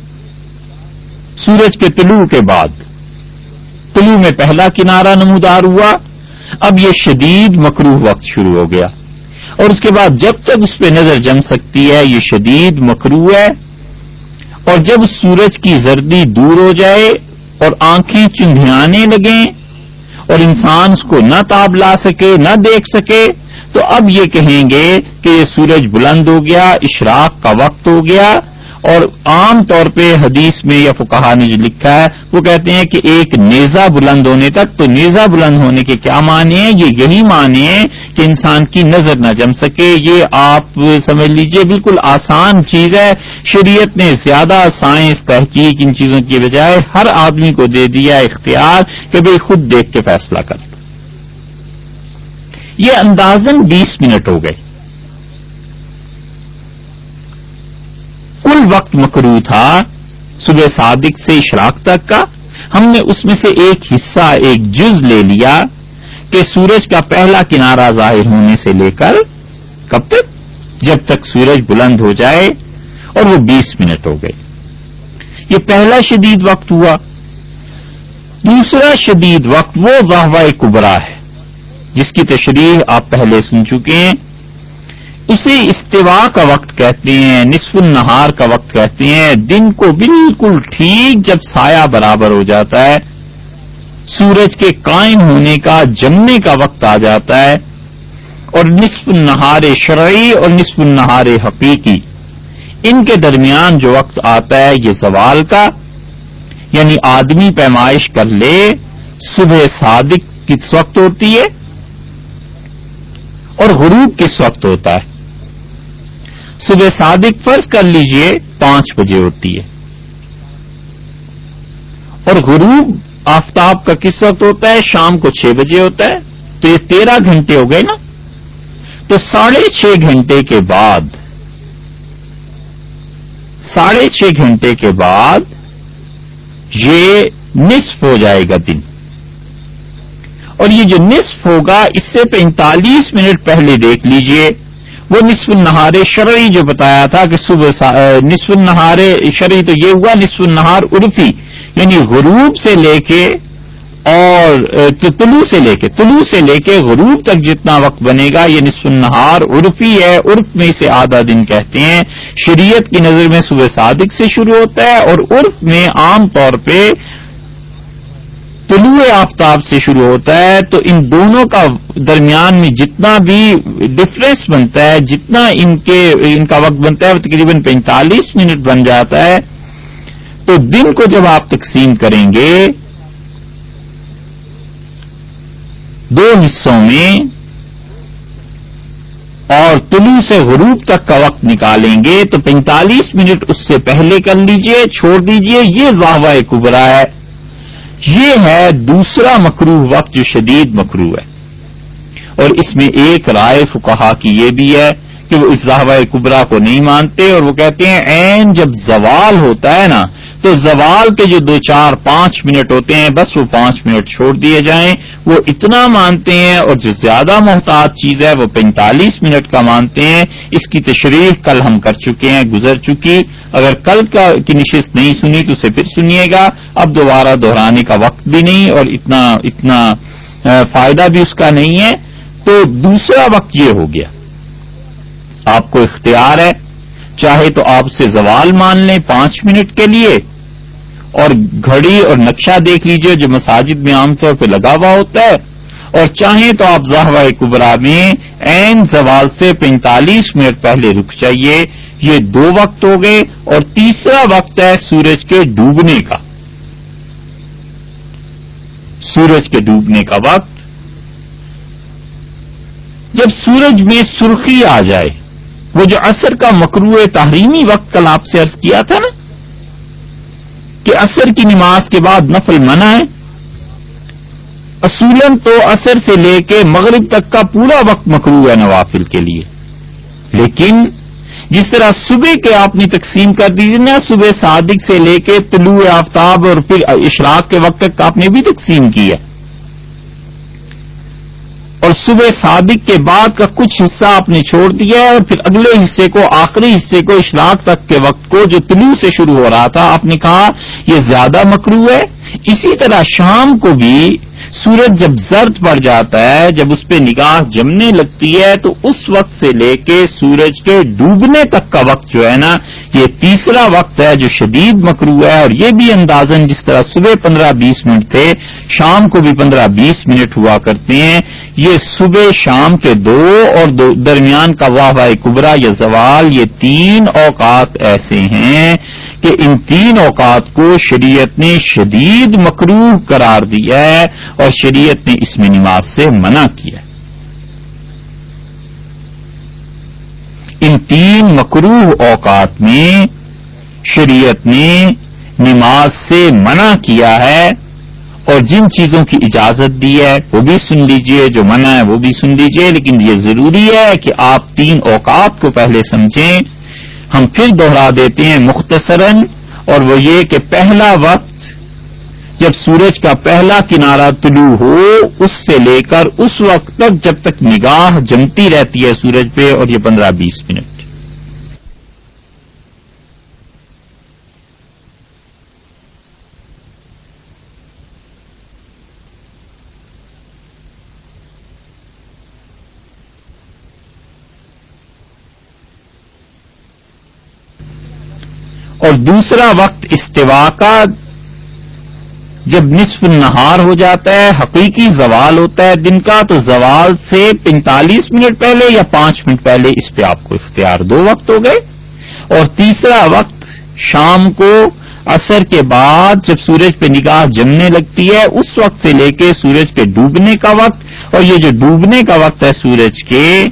[SPEAKER 1] سورج کے طلوع کے بعد، طلوع میں پہلا کنارہ نمودار ہوا، اب یہ شدید مکروح وقت شروع ہو گیا۔ اور اس کے بعد جب تک اس پہ نظر جم سکتی ہے، یہ شدید مکروح ہے۔ اور جب سورج کی زردی دور ہو جائے اور آنکھیں چندھیانے لگیں اور انسان اس کو نہ تاب لا سکے، نہ دیکھ سکے۔ تو اب یہ کہیں گے کہ یہ سورج بلند ہو گیا، اشراق کا وقت ہو گیا۔ اور عام طور پہ حدیث میں یا فکہ نے جو لکھا ہے، وہ کہتے ہیں کہ ایک نیزا بلند ہونے تک، تو نیزا بلند ہونے کے کیا معنی ہیں؟ یہ یہی معنی ہے کہ انسان کی نظر نہ جم سکے۔ یہ آپ سمجھ لیجیے، بالکل آسان چیز ہے۔ شریعت نے زیادہ سائنس، تحقیق ان چیزوں کی بجائے ہر آدمی کو دے دیا اختیار کہ بھائی خود دیکھ کے فیصلہ کر یہ اندازن بیس منٹ ہو گئے۔ کل وقت مکرو تھا، صبح صادق سے اشراق تک کا، ہم نے اس میں سے ایک حصہ، ایک جز لے لیا کہ سورج کا پہلا کنارہ ظاہر ہونے سے لے کر کب تک؟ جب تک سورج بلند ہو جائے اور وہ بیس منٹ ہو گئے۔ یہ پہلا شدید وقت ہوا۔ دوسرا شدید وقت وہ واہ کبرا ہے، جس کی تشریح آپ پہلے سن چکے ہیں۔ اسے استوا کا وقت کہتے ہیں، نصف النہار کا وقت کہتے ہیں۔ دن کو بالکل ٹھیک جب سایہ برابر ہو جاتا ہے۔ سورج کے قائم ہونے کا، جمنے کا وقت آ جاتا ہے۔ اور نصف النہار شرعی اور نصف النہار حقیقی۔ ان کے درمیان جو وقت آتا ہے، یہ زوال کا یعنی آدمی پیمائش کر لے۔ صبح صادق کس وقت ہوتی ہے؟ اور غروب کس وقت ہوتا ہے؟ صبح صادق فرض کر لیجیے، پانچ بجے ہوتی ہے۔ اور غروب آفتاب کا کس وقت ہوتا ہے؟ شام کو چھ بجے ہوتا ہے۔ تو یہ تیرہ گھنٹے ہو گئے نا؟ تو ساڑھے چھ گھنٹے کے بعد، ساڑھے چھ گھنٹے کے بعد یہ نصف ہو جائے گا دن۔ اور یہ جو نصف ہوگا، اس سے پینتالیس منٹ پہلے دیکھ لیجیے۔ وہ نصف النہار شرعی جو بتایا تھا کہ صبح نصف النہار شرعی تو یہ ہوا نصف النہار عرفی یعنی غروب سے لے کے اور طلوع سے لے کے، طلوع سے لے کے غروب تک جتنا وقت بنے گا، یہ نصف النہار عرفی ہے، عرف میں اسے آدھا دن کہتے ہیں۔ شریعت کی نظر میں صبح صادق سے شروع ہوتا ہے اور عرف میں عام طور پہ طلوع آفتاب سے شروع ہوتا ہے، تو ان دونوں کا درمیان میں جتنا بھی ڈفرینس بنتا ہے، جتنا ان کے، ان کا وقت بنتا ہے، وہ تقریباً پینتالیس منٹ بن جاتا ہے۔ تو دن کو جب آپ تقسیم کریں گے، دو حصوں میں اور طلوع سے غروب تک کا وقت نکالیں گے، تو پینتالیس منٹ اس سے پہلے کر لیجیے، چھوڑ دیجیے، یہ واہ کبرا ہے۔ یہ ہے دوسرا مکرو، وقت جو شدید مکرو ہے۔ اور اس میں ایک رائے فکہ کی یہ بھی ہے کہ وہ اس راہو کبرا کو نہیں مانتے اور وہ کہتے ہیں، عین جب زوال ہوتا ہے نا تو زوال کے جو دو چار پانچ منٹ ہوتے ہیں، بس وہ پانچ منٹ چھوڑ دیے جائیں۔ وہ اتنا مانتے ہیں اور جو زیادہ محتاط چیز ہے، وہ پینتالیس منٹ کا مانتے ہیں۔ اس کی تشریح کل ہم کر چکے ہیں، گزر چکی۔ اگر کل کا کی نشست نہیں سنی تو اسے پھر سنیے گا۔ اب دوبارہ دہرانے کا وقت بھی نہیں اور اتنا اتنا فائدہ بھی اس کا نہیں ہے۔ تو دوسرا وقت یہ ہو گیا۔ آپ کو اختیار ہے چاہے تو آپ سے زوال مان لیں پانچ منٹ کے لیے اور گھڑی اور نقشہ دیکھ لیجیے جو مساجد میں عام طور پہ لگا ہوا ہوتا ہے اور چاہیں تو آپ زہوا کبرا میں این زوال سے پینتالیس منٹ پہلے رک جائیے، یہ دو وقت ہو گئے اور تیسرا وقت ہے سورج کے ڈوبنے کا۔ سورج کے ڈوبنے کا وقت۔ جب سورج میں سرخی آ جائے وہ جو اثر کا مکرو تحریمی وقت کل آپ سے ارض کیا تھا نا، کہ اثر کی نماز کے بعد نفل منع ہے۔ اصولن تو اثر سے لے کے مغرب تک کا پورا وقت مکرو ہے نوافل کے لیے۔ لیکن جس طرح صبح کے آپ نے تقسیم کر دی نا صبح صادق سے لے کے طلوع آفتاب اور پھر اشراق کے وقت تک آپ نے بھی تقسیم کی ہے۔ اور صبح صادق کے بعد کا کچھ حصہ آپ نے چھوڑ دیا ہے اور پھر اگلے حصے کو، آخری حصے کو اشراق تک کے وقت کو جو طلوع سے شروع ہو رہا تھا، آپ نے کہا یہ زیادہ مکرو ہے۔ اسی طرح شام کو بھی سورج جب زرد پڑ جاتا ہے، جب اس پہ نگاہ جمنے لگتی ہے، تو اس وقت سے لے کے سورج کے ڈوبنے تک کا وقت جو ہے نا، یہ تیسرا وقت ہے جو شدید مکرو ہے، اور یہ بھی اندازن جس طرح صبح پندرہ بیس منٹ تھے، شام کو بھی پندرہ بیس منٹ ہوا کرتے ہیں۔ یہ صبح شام کے دو اور دو درمیان کا واہ واہ کبرا یا زوال، یہ تین اوقات ایسے ہیں۔ کہ ان تین اوقات کو شریعت نے شدید مکروح قرار دیا ہے اور شریعت نے اس میں نماز سے منع کیا ان تین مکروح اوقات میں شریعت نے نماز سے منع کیا ہے اور جن چیزوں کی اجازت دی ہے وہ بھی سن لیجیے، جو منع ہے وہ بھی سن لیجیے، لیکن یہ ضروری ہے کہ آپ تین اوقات کو پہلے سمجھیں۔ ہم پھر دوہرا دیتے ہیں مختصراً، اور وہ یہ کہ پہلا وقت جب سورج کا پہلا کنارہ طلوع ہو، اس سے لے کر اس وقت تک جب تک نگاہ جمتی رہتی ہے سورج پہ، اور یہ پندرہ بیس منٹ۔ اور دوسرا وقت استوا کا جب نصف نہار ہو جاتا ہے، حقیقی زوال ہوتا ہے دن کا، تو زوال سے پینتالیس منٹ پہلے یا پانچ منٹ پہلے اس پہ آپ کو اختیار دو وقت ہو گئے۔ اور تیسرا وقت شام کو اثر کے بعد جب سورج پہ نگاہ جمنے لگتی ہے، اس وقت سے لے کے سورج کے ڈوبنے کا وقت۔ اور یہ جو ڈوبنے کا وقت ہے سورج کے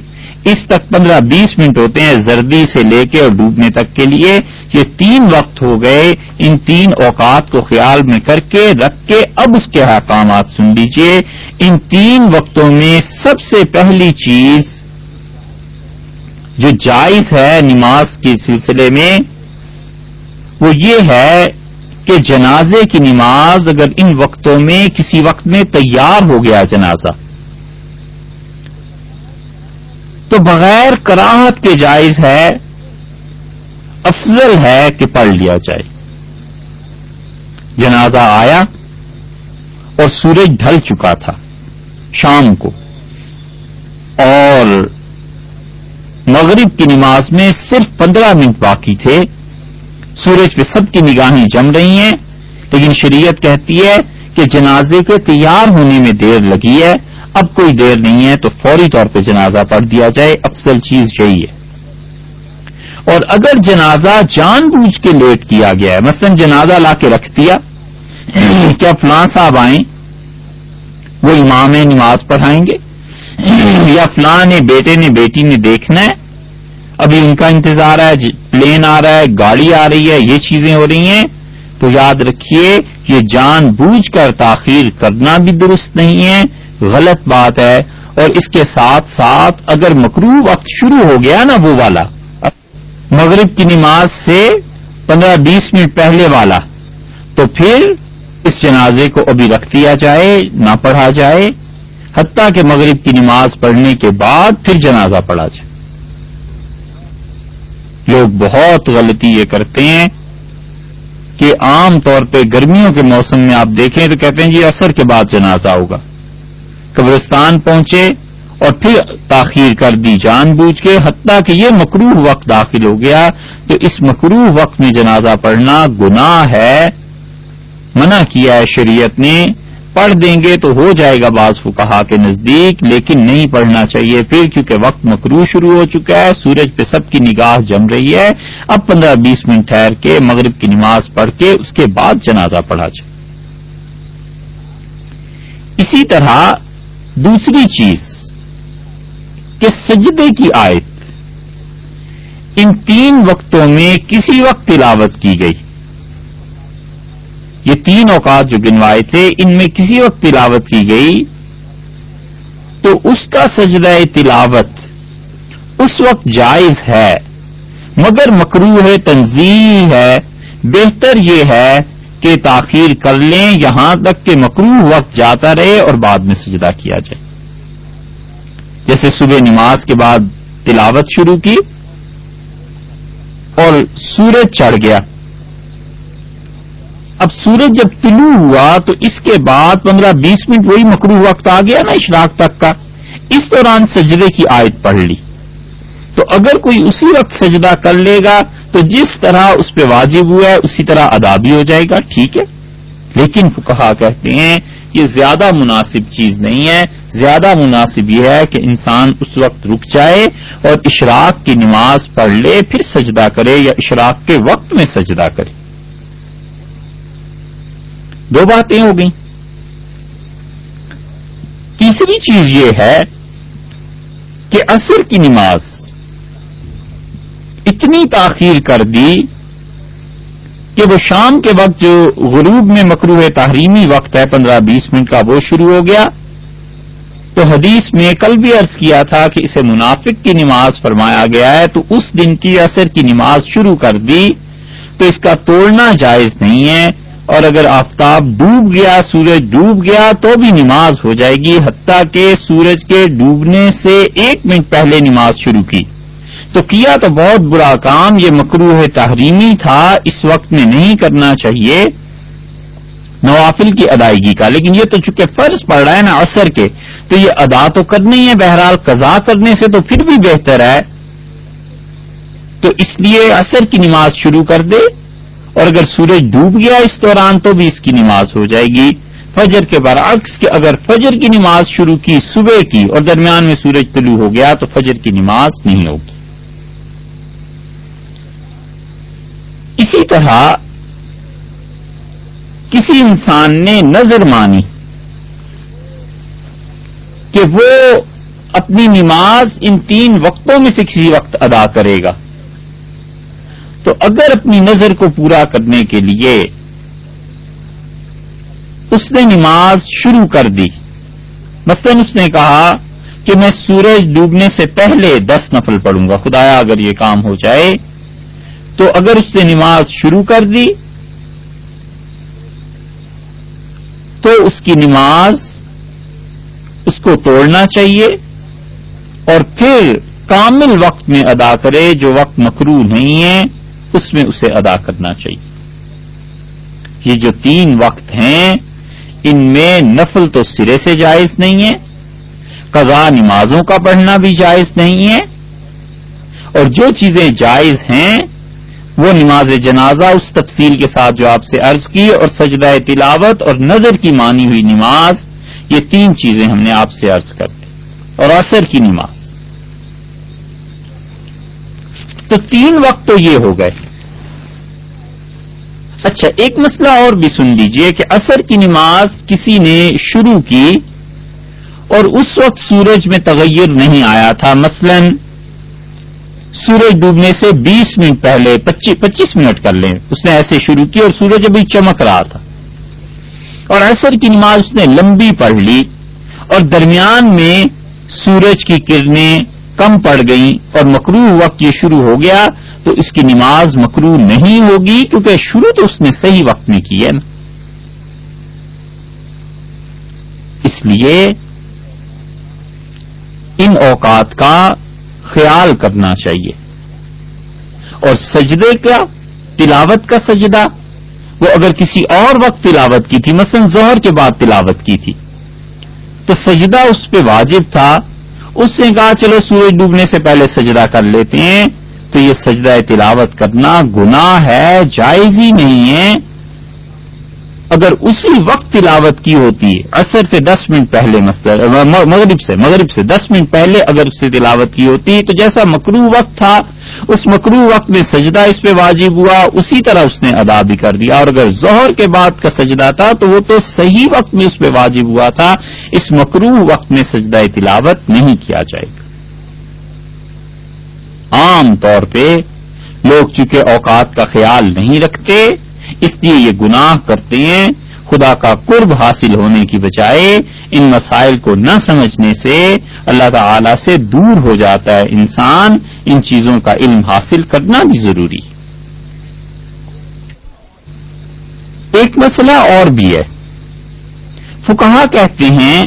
[SPEAKER 1] اس تک پندرہ بیس منٹ ہوتے ہیں زردی سے لے کے اور ڈوبنے تک کے لیے یہ تین وقت ہو گئے ان تین اوقات کو خیال میں کر کے رکھ کے اب اس کے احکامات سن لیجیے ان تین وقتوں میں سب سے پہلی چیز جو جائز ہے نماز کے سلسلے میں، وہ یہ ہے کہ جنازے کی نماز اگر ان وقتوں میں کسی وقت میں تیار ہو گیا جنازہ تو بغیر کراہت کے جائز ہے، افضل ہے کہ پڑھ لیا جائے۔ جنازہ آیا اور سورج ڈھل چکا تھا شام کو۔ اور مغرب کی نماز میں صرف پندرہ منٹ باقی تھے۔ سورج پہ سب کی نگاہیں جم رہی ہیں، لیکن شریعت کہتی ہے کہ جنازے کے تیار ہونے میں دیر لگی ہے۔ اب کوئی دیر نہیں ہے تو فوری طور پہ جنازہ پڑھ دیا جائے، افضل چیز یہی ہے۔ اور اگر جنازہ جان بوجھ کے لیٹ کیا گیا ہے، مثلا جنازہ لا کے رکھ دیا، کیا فلاں صاحب آئیں؟ وہ امام نماز پڑھائیں گے؟ یا فلاں نے بیٹے نے بیٹی نے دیکھنا ہے؟ ابھی ان کا انتظار ہے جی، پلین آ رہا ہے، گاڑی آ رہی ہے، یہ چیزیں ہو رہی ہیں۔ تو یاد رکھیے، یہ جان بوجھ کر تاخیر کرنا بھی درست نہیں ہے۔ غلط بات ہے اور اس کے ساتھ ساتھ اگر مکرو وقت شروع ہو گیا نا وہ والا، مغرب کی نماز سے پندرہ بیس منٹ پہلے والا، تو پھر اس جنازے کو ابھی رکھ دیا جائے، نہ پڑھا جائے، حتیٰ کہ مغرب کی نماز پڑھنے کے بعد پھر جنازہ پڑھا جائے۔ لوگ بہت غلطی یہ کرتے ہیں کہ عام طور پہ گرمیوں کے موسم میں آپ دیکھیں تو کہتے ہیں جی اثر کے بعد جنازہ ہوگا۔ قبرستان پہنچے اور پھر تاخیر کر دی جان بوجھ کے، حتیٰ کہ یہ مکروح وقت داخل ہو گیا۔ تو اس مکروح وقت میں جنازہ پڑھنا گناہ ہے۔ منع کیا ہے شریعت نے۔ پڑھ دیں گے تو ہو جائے گا بعض فکہ کے نزدیک، لیکن نہیں پڑھنا چاہیے۔ پھر کیونکہ وقت مکرو شروع ہو چکا ہے، سورج پہ سب کی نگاہ جم رہی ہے۔ اب پندرہ بیس منٹ ٹھہر کے مغرب کی نماز پڑھ کے اس کے بعد جنازہ پڑھا جائے۔ اسی طرح دوسری چیز کہ سجدے کی آیت ان تین وقتوں میں کسی وقت تلاوت کی گئی۔ یہ تین اوقات جو گنوائے تھے، ان میں کسی وقت تلاوت کی گئی۔ تو اس کا سجدہ تلاوت اس وقت جائز ہے، مگر مکرو ہے تنظیم ہے، بہتر یہ ہے کہ تاخیر کر لیں، یہاں تک کہ مکرو وقت جاتا رہے اور بعد میں سجدہ کیا جائے۔ جیسے صبح نماز کے بعد تلاوت شروع کی اور سورج چڑھ گیا۔ اب سورج جب طلوع ہوا تو اس کے بعد پندرہ بیس منٹ وہی مکرو وقت آ گیا نا اشراق تک کا۔ اس دوران سجدے کی آیت پڑھ لی۔ تو اگر کوئی اسی وقت سجدہ کر لے گا تو جس طرح اس پہ واجب ہوا ہے، اسی طرح ادا بھی ہو جائے گا، ٹھیک ہے؟ لیکن کہا کہتے ہیں، یہ زیادہ مناسب چیز نہیں ہے۔ زیادہ مناسب یہ ہے کہ انسان اس وقت رک جائے اور اشراق کی نماز پڑھ لے، پھر سجدہ کرے یا اشراق کے وقت میں سجدہ کرے۔ دو باتیں ہو گئیں۔ تیسری چیز یہ ہے کہ عصر کی نماز اتنی تاخیر کر دی کہ وہ شام کے وقت جو غروب میں مکروح تحریمی وقت ہے، پندرہ بیس منٹ کا، وہ شروع ہو گیا۔ تو حدیث میں کل بھی عرض کیا تھا کہ اسے منافق کی نماز فرمایا گیا ہے، تو اس دن کی عصر کی نماز شروع کر دی۔ تو اس کا توڑنا جائز نہیں ہے۔ اور اگر آفتاب ڈوب گیا، سورج ڈوب گیا، تو بھی نماز ہو جائے گی۔ حتیٰ کہ سورج کے ڈوبنے سے ایک منٹ پہلے نماز شروع کی۔ تو کیا تو بہت برا کام، یہ مکروح تحریمی تھا، اس وقت میں نہیں کرنا چاہیے نوافل کی ادائیگی کا۔ لیکن یہ تو چونکہ فرض پڑ رہا ہے نا اثر کے، تو یہ ادا تو کرنی ہے، بہرحال قضا کرنے سے تو پھر بھی بہتر ہے۔ تو اس لیے اثر کی نماز شروع کر دے، اور اگر سورج ڈوب گیا اس دوران تو بھی اس کی نماز ہو جائے گی۔ فجر کے برعکس کہ اگر فجر کی نماز شروع کی صبح کی اور درمیان میں سورج طلوع ہو گیا تو فجر کی نماز نہیں ہوگی۔ اسی طرح کسی انسان نے نظر مانی کہ وہ اپنی نماز ان تین وقتوں میں سے کسی وقت ادا کرے گا۔ تو اگر اپنی نظر کو پورا کرنے کے لیے اس نے نماز شروع کر دی، مثلاً اس نے کہا کہ میں سورج ڈوبنے سے پہلے دس نفل پڑوں گا۔ خدایا، اگر یہ کام ہو جائے تو اگر اس نے نماز شروع کر دی تو اس کی نماز اس کو توڑنا چاہیے اور پھر کامل وقت میں ادا کرے جو وقت مکرو نہیں ہے، اس میں اسے ادا کرنا چاہیے۔ یہ جو تین وقت ہیں، ان میں نفل تو سرے سے جائز نہیں ہے قضا نمازوں کا پڑھنا بھی جائز نہیں ہے، اور جو چیزیں جائز ہیں وہ نماز جنازہ اس تفصیل کے ساتھ جو آپ سے عرض کی اور سجدہ تلاوت اور نظر کی مانی ہوئی نماز، یہ تین چیزیں ہم نے آپ سے عرض کر دی اور اثر کی نماز۔ تو تین وقت تو یہ ہو گئے۔ اچھا ایک مسئلہ اور بھی سن لیجیے کہ اثر کی نماز کسی نے شروع کی اور اس وقت سورج میں تغیر نہیں آیا تھا، مثلاً سورج ڈوبنے سے بیس منٹ پہلے پچیس منٹ کر لیں۔ اس نے ایسے شروع کی اور سورج ابھی چمک رہا تھا۔ اور عصر کی نماز اس نے لمبی پڑھ لی اور درمیان میں سورج کی کرنیں کم پڑ گئیں اور مکرو وقت یہ شروع ہو گیا تو اس کی نماز مکرو نہیں ہوگی کیونکہ شروع تو اس نے صحیح وقت میں کی ہے نا۔ اس لیے ان اوقات کا خیال کرنا چاہیے۔ اور سجدے کا، تلاوت کا سجدہ، وہ اگر کسی اور وقت تلاوت کی تھی، مثلا ظہر کے بعد تلاوت کی تھی، تو سجدہ اس پہ واجب تھا۔ اس نے کہا، چلو سورج ڈوبنے سے پہلے سجدہ کر لیتے ہیں۔ تو یہ سجدہ تلاوت کرنا گناہ ہے، جائز ہی نہیں ہے۔ اگر اسی وقت تلاوت کی ہوتی ہے اثر سے دس منٹ پہلے مغرب سے مغرب سے دس منٹ پہلے اگر اس سے تلاوت کی ہوتی تو جیسا مکرو وقت تھا، اس مکرو وقت میں سجدہ اس پہ واجب ہوا، اسی طرح اس نے ادا بھی کر دیا۔ اور اگر ظہر کے بعد کا سجدہ تھا، تو وہ تو صحیح وقت میں اس پہ واجب ہوا تھا۔ اس مکرو وقت میں سجدہ تلاوت نہیں کیا جائے گا۔ عام طور پہ لوگ چونکہ اوقات کا خیال نہیں رکھتے اس لیے یہ گناہ کرتے ہیں، خدا کا قرب حاصل ہونے کی بجائے ان مسائل کو نہ سمجھنے سے اللہ تعالی سے دور ہو جاتا ہے انسان۔ ان چیزوں کا علم حاصل کرنا بھی ضروری۔ ایک مسئلہ اور بھی ہے۔ فکہ کہتے ہیں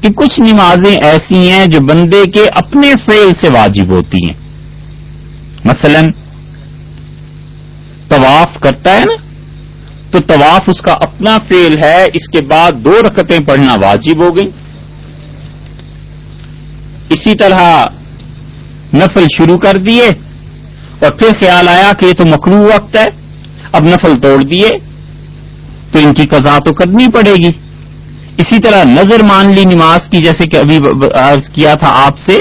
[SPEAKER 1] کہ کچھ نمازیں ایسی ہیں جو بندے کے اپنے فعل سے واجب ہوتی ہیں۔ مثلا طواف کرتا ہے نا تو طواف اس کا اپنا فیل ہے، اس کے بعد دو رکتیں پڑھنا واجب ہو گئی اسی طرح نفل شروع کر دیے اور پھر خیال آیا کہ یہ تو مکرو وقت ہے، اب نفل توڑ دیے، تو ان کی قضا تو کرنی پڑے گی۔ اسی طرح نظر مان لی نماز کی، جیسے کہ ابھی عرض کیا تھا آپ سے،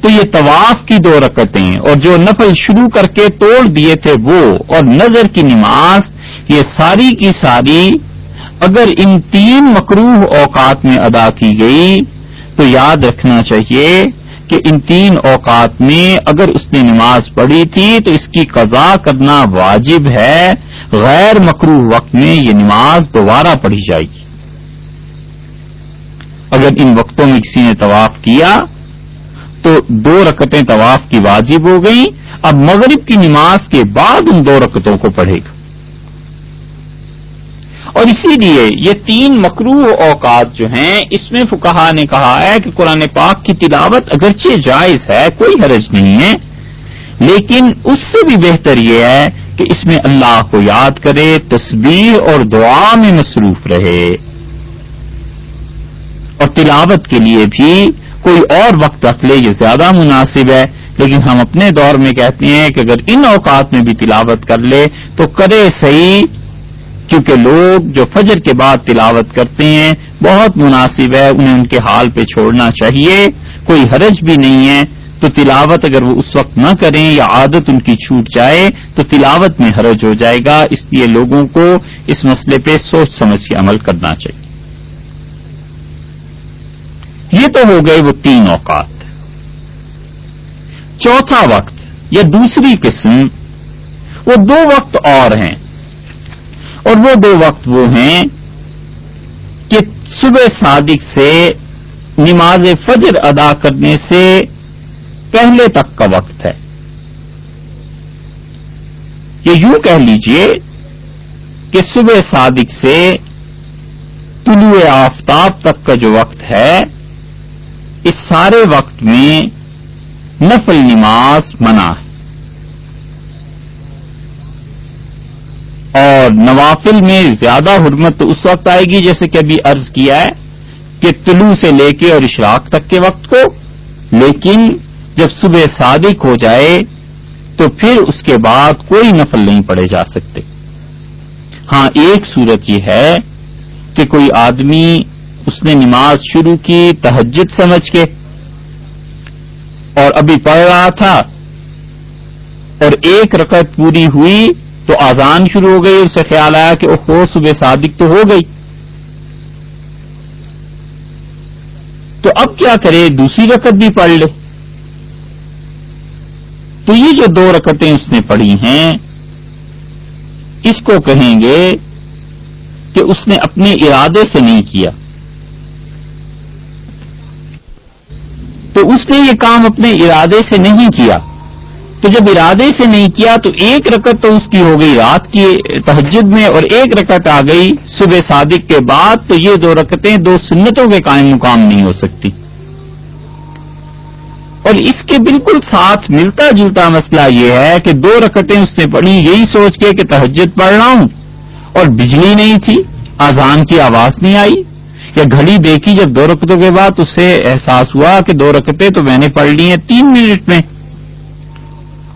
[SPEAKER 1] تو یہ طواف کی دو رکتیں اور جو نفل شروع کر کے توڑ دیے تھے وہ، اور نظر کی نماز یہ ساری کی ساری اگر ان تین مقروح اوقات میں ادا کی گئی، تو یاد رکھنا چاہیے کہ ان تین اوقات میں اگر اس نے نماز پڑھی تھی، تو اس کی قضا کرنا واجب ہے۔ غیر مکروح وقت میں یہ نماز دوبارہ پڑھی جائے گی۔ اگر ان وقتوں میں کسی نے طواف کیا، تو دو رکتیں طواف کی واجب ہو گئیں۔ اب مغرب کی نماز کے بعد ان دو رکتوں کو پڑھے گا۔ اور اسی لیے یہ تین مکرو اوقات جو ہیں، اس میں فکہ نے کہا ہے کہ قرآن پاک کی تلاوت اگرچہ جائز ہے، کوئی حرج نہیں ہے، لیکن اس سے بھی بہتر یہ ہے کہ اس میں اللہ کو یاد کرے تصویر اور دعا میں مصروف رہے۔ اور تلاوت کے لیے بھی کوئی اور وقت رکھ لے، یہ زیادہ مناسب ہے۔ لیکن ہم اپنے دور میں کہتے ہیں کہ اگر ان اوقات میں بھی تلاوت کر لے تو کرے صحیح کیونکہ لوگ جو فجر کے بعد تلاوت کرتے ہیں، بہت مناسب ہے، انہیں ان کے حال پہ چھوڑنا چاہیے۔ کوئی حرج بھی نہیں ہے۔ تو تلاوت اگر وہ اس وقت نہ کریں یا عادت ان کی چھوٹ جائے، تو تلاوت میں حرج ہو جائے گا۔ اس لیے لوگوں کو اس مسئلے پہ سوچ سمجھ کے عمل کرنا چاہیے۔ یہ تو ہو گئے وہ تین اوقات۔ چوتھا وقت یا دوسری قسم، وہ دو وقت اور ہیں۔ اور وہ دو وقت وہ ہیں کہ صبح صادق سے نماز فجر ادا کرنے سے پہلے تک کا وقت ہے۔ یہ یوں کہہ لیجیے کہ صبح صادق سے طلوع آفتاب تک کا جو وقت ہے، اس سارے وقت میں نفل نماز منع ہے۔ اور نوافل میں زیادہ حرمت تو اس وقت آئے گی جیسے کہ ابھی عرض کیا ہے کہ طلوع سے لے کے اور اشراق تک کے وقت کو، لیکن جب صبح صادق ہو جائے تو پھر اس کے بعد کوئی نفل نہیں پڑے جا سکتے۔ ہاں ایک صورت یہ ہے کہ کوئی آدمی اس نے نماز شروع کی، تہجد سمجھ کے، اور ابھی پڑھ رہا تھا اور ایک رکعت پوری ہوئی تو آزان شروع ہو گئی اسے خیال آیا کہ ہو، صبح صادق تو ہو گئی۔ تو اب کیا کرے؟ دوسری رکعت بھی پڑھ لے۔ تو یہ جو دو رکعتیں اس نے پڑھی ہیں، اس کو کہیں گے کہ اس نے اپنے ارادے سے نہیں کیا۔ تو اس نے یہ کام اپنے ارادے سے نہیں کیا۔ تو جب ارادے سے نہیں کیا تو ایک رکت تو اس کی ہو گئی رات کی تہجد میں اور ایک رکت آ گئی صبح صادق کے بعد تو یہ دو رکتیں دو سنتوں کے قائم مقام نہیں ہو سکتی۔ اور اس کے بالکل ساتھ ملتا جلتا مسئلہ یہ ہے کہ دو رکتیں اس نے پڑھی، یہی سوچ کے کہ تہجد پڑھ رہا ہوں اور بجلی نہیں تھی آزان کی آواز نہیں آئی، یا گھڑی دیکھی جب دو رکتوں کے بعد اسے احساس ہوا کہ دو رکتیں تو میں نے پڑھ لی ہیں تین منٹ میں۔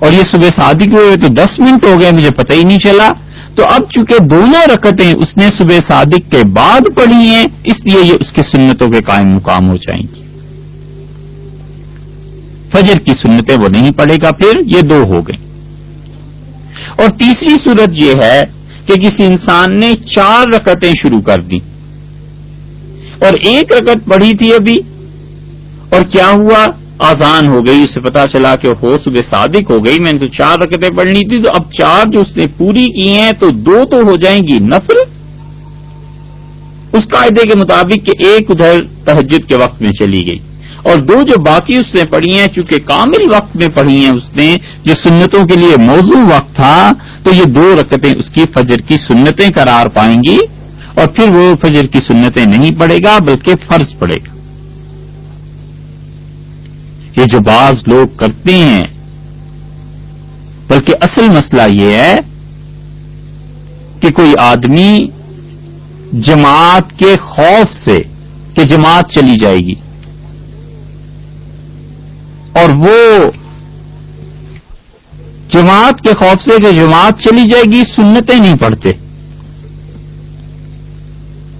[SPEAKER 1] اور یہ صبح شادی کے ہوئے تو دس منٹ ہو گئے، مجھے پتہ ہی نہیں چلا۔ تو اب چونکہ دونوں رکتیں اس نے صبح صادق کے بعد پڑھی ہیں، اس لیے یہ اس کی سنتوں کے قائم مقام ہو جائیں گی۔ فجر کی سنتیں وہ نہیں پڑے گا، پھر یہ دو ہو گئی اور تیسری صورت یہ ہے کہ کسی انسان نے چار رکتیں شروع کر دی اور ایک رکت پڑھی تھی ابھی، اور کیا ہوا؟ آزان ہو گئی، اسے پتا چلا کہ ہو صبح صادق ہو گئی۔ میں نے تو چار رکتیں پڑھنی تھی، تو اب چار جو اس نے پوری کی ہیں، تو دو تو ہو جائیں گی نفر اس قاعدے کے مطابق کہ ایک ادھر تہجد کے وقت میں چلی گئی۔ اور دو جو باقی اس نے پڑھی ہیں، چونکہ کامل وقت میں پڑھی ہیں اس نے، جو سنتوں کے لیے موضوع وقت تھا، تو یہ دو رکتیں اس کی فجر کی سنتیں قرار پائیں گی۔ اور پھر وہ فجر کی سنتیں نہیں پڑے گا، بلکہ فرض پڑے گا۔ یہ جو بعض لوگ کرتے ہیں، بلکہ اصل مسئلہ یہ ہے کہ کوئی آدمی جماعت کے خوف سے کہ جماعت چلی جائے گی۔ اور وہ جماعت کے خوف سے کہ جماعت چلی جائے گی، سنتیں نہیں پڑھتے۔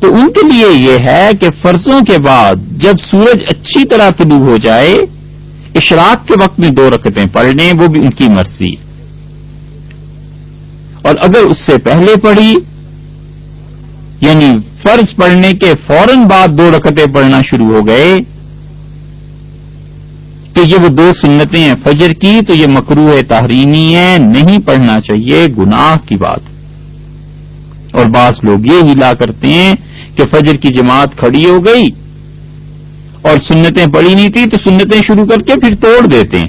[SPEAKER 1] تو ان کے لیے یہ ہے کہ فرضوں کے بعد جب سورج اچھی طرح طلوع ہو جائے اشراق کے وقت میں دو رکتیں پڑھ لیں وہ بھی ان کی مرضی۔ اور اگر اس سے پہلے پڑھی یعنی فرض پڑھنے کے فوراً بعد دو رکتیں پڑھنا شروع ہو گئے، تو یہ وہ دو سنتیں ہیں، فجر کی تو یہ مکرو تحریمی ہے نہیں پڑھنا چاہیے، گناہ کی بات۔ اور بعض لوگ یہ ہلا کرتے ہیں کہ فجر کی جماعت کھڑی ہو گئی اور سنتیں پڑی نہیں تھی تو سنتیں شروع کر کے پھر توڑ دیتے ہیں۔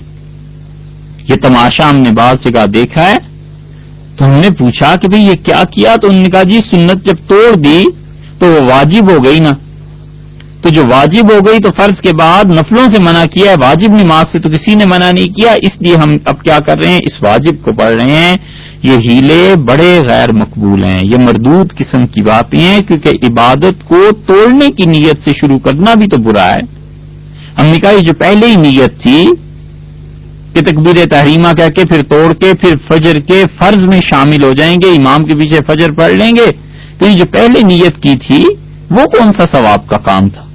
[SPEAKER 1] یہ تماشا ہم نے بعض جگہ دیکھا ہے؟ تو ہم نے پوچھا کہ بھئی یہ کیا کیا؟ تو انہوں نے کہا جی سنت جب توڑ دی تو وہ واجب ہو گئی نا۔ تو جو واجب ہو گئی تو فرض کے بعد نفلوں سے منع کیا ہے۔ واجب نماز سے تو کسی نے منع نہیں کیا، اس لیے ہم اب کیا کر رہے ہیں؟ اس واجب کو پڑھ رہے ہیں۔ یہ ہیلے بڑے غیر مقبول ہیں، یہ مردود قسم کی باتیں ہیں، کیونکہ عبادت کو توڑنے کی نیت سے شروع کرنا بھی تو برا ہے۔ ہم نے کہا یہ جو پہلے ہی نیت تھی، کہ تکبیر تحریمہ کہہ کے پھر توڑ کے پھر فجر کے فرض میں شامل ہو جائیں گے، امام کے پیچھے فجر پڑھ لیں گے۔ تو یہ جو پہلے نیت کی تھی، وہ کون سا ثواب کا کام تھا؟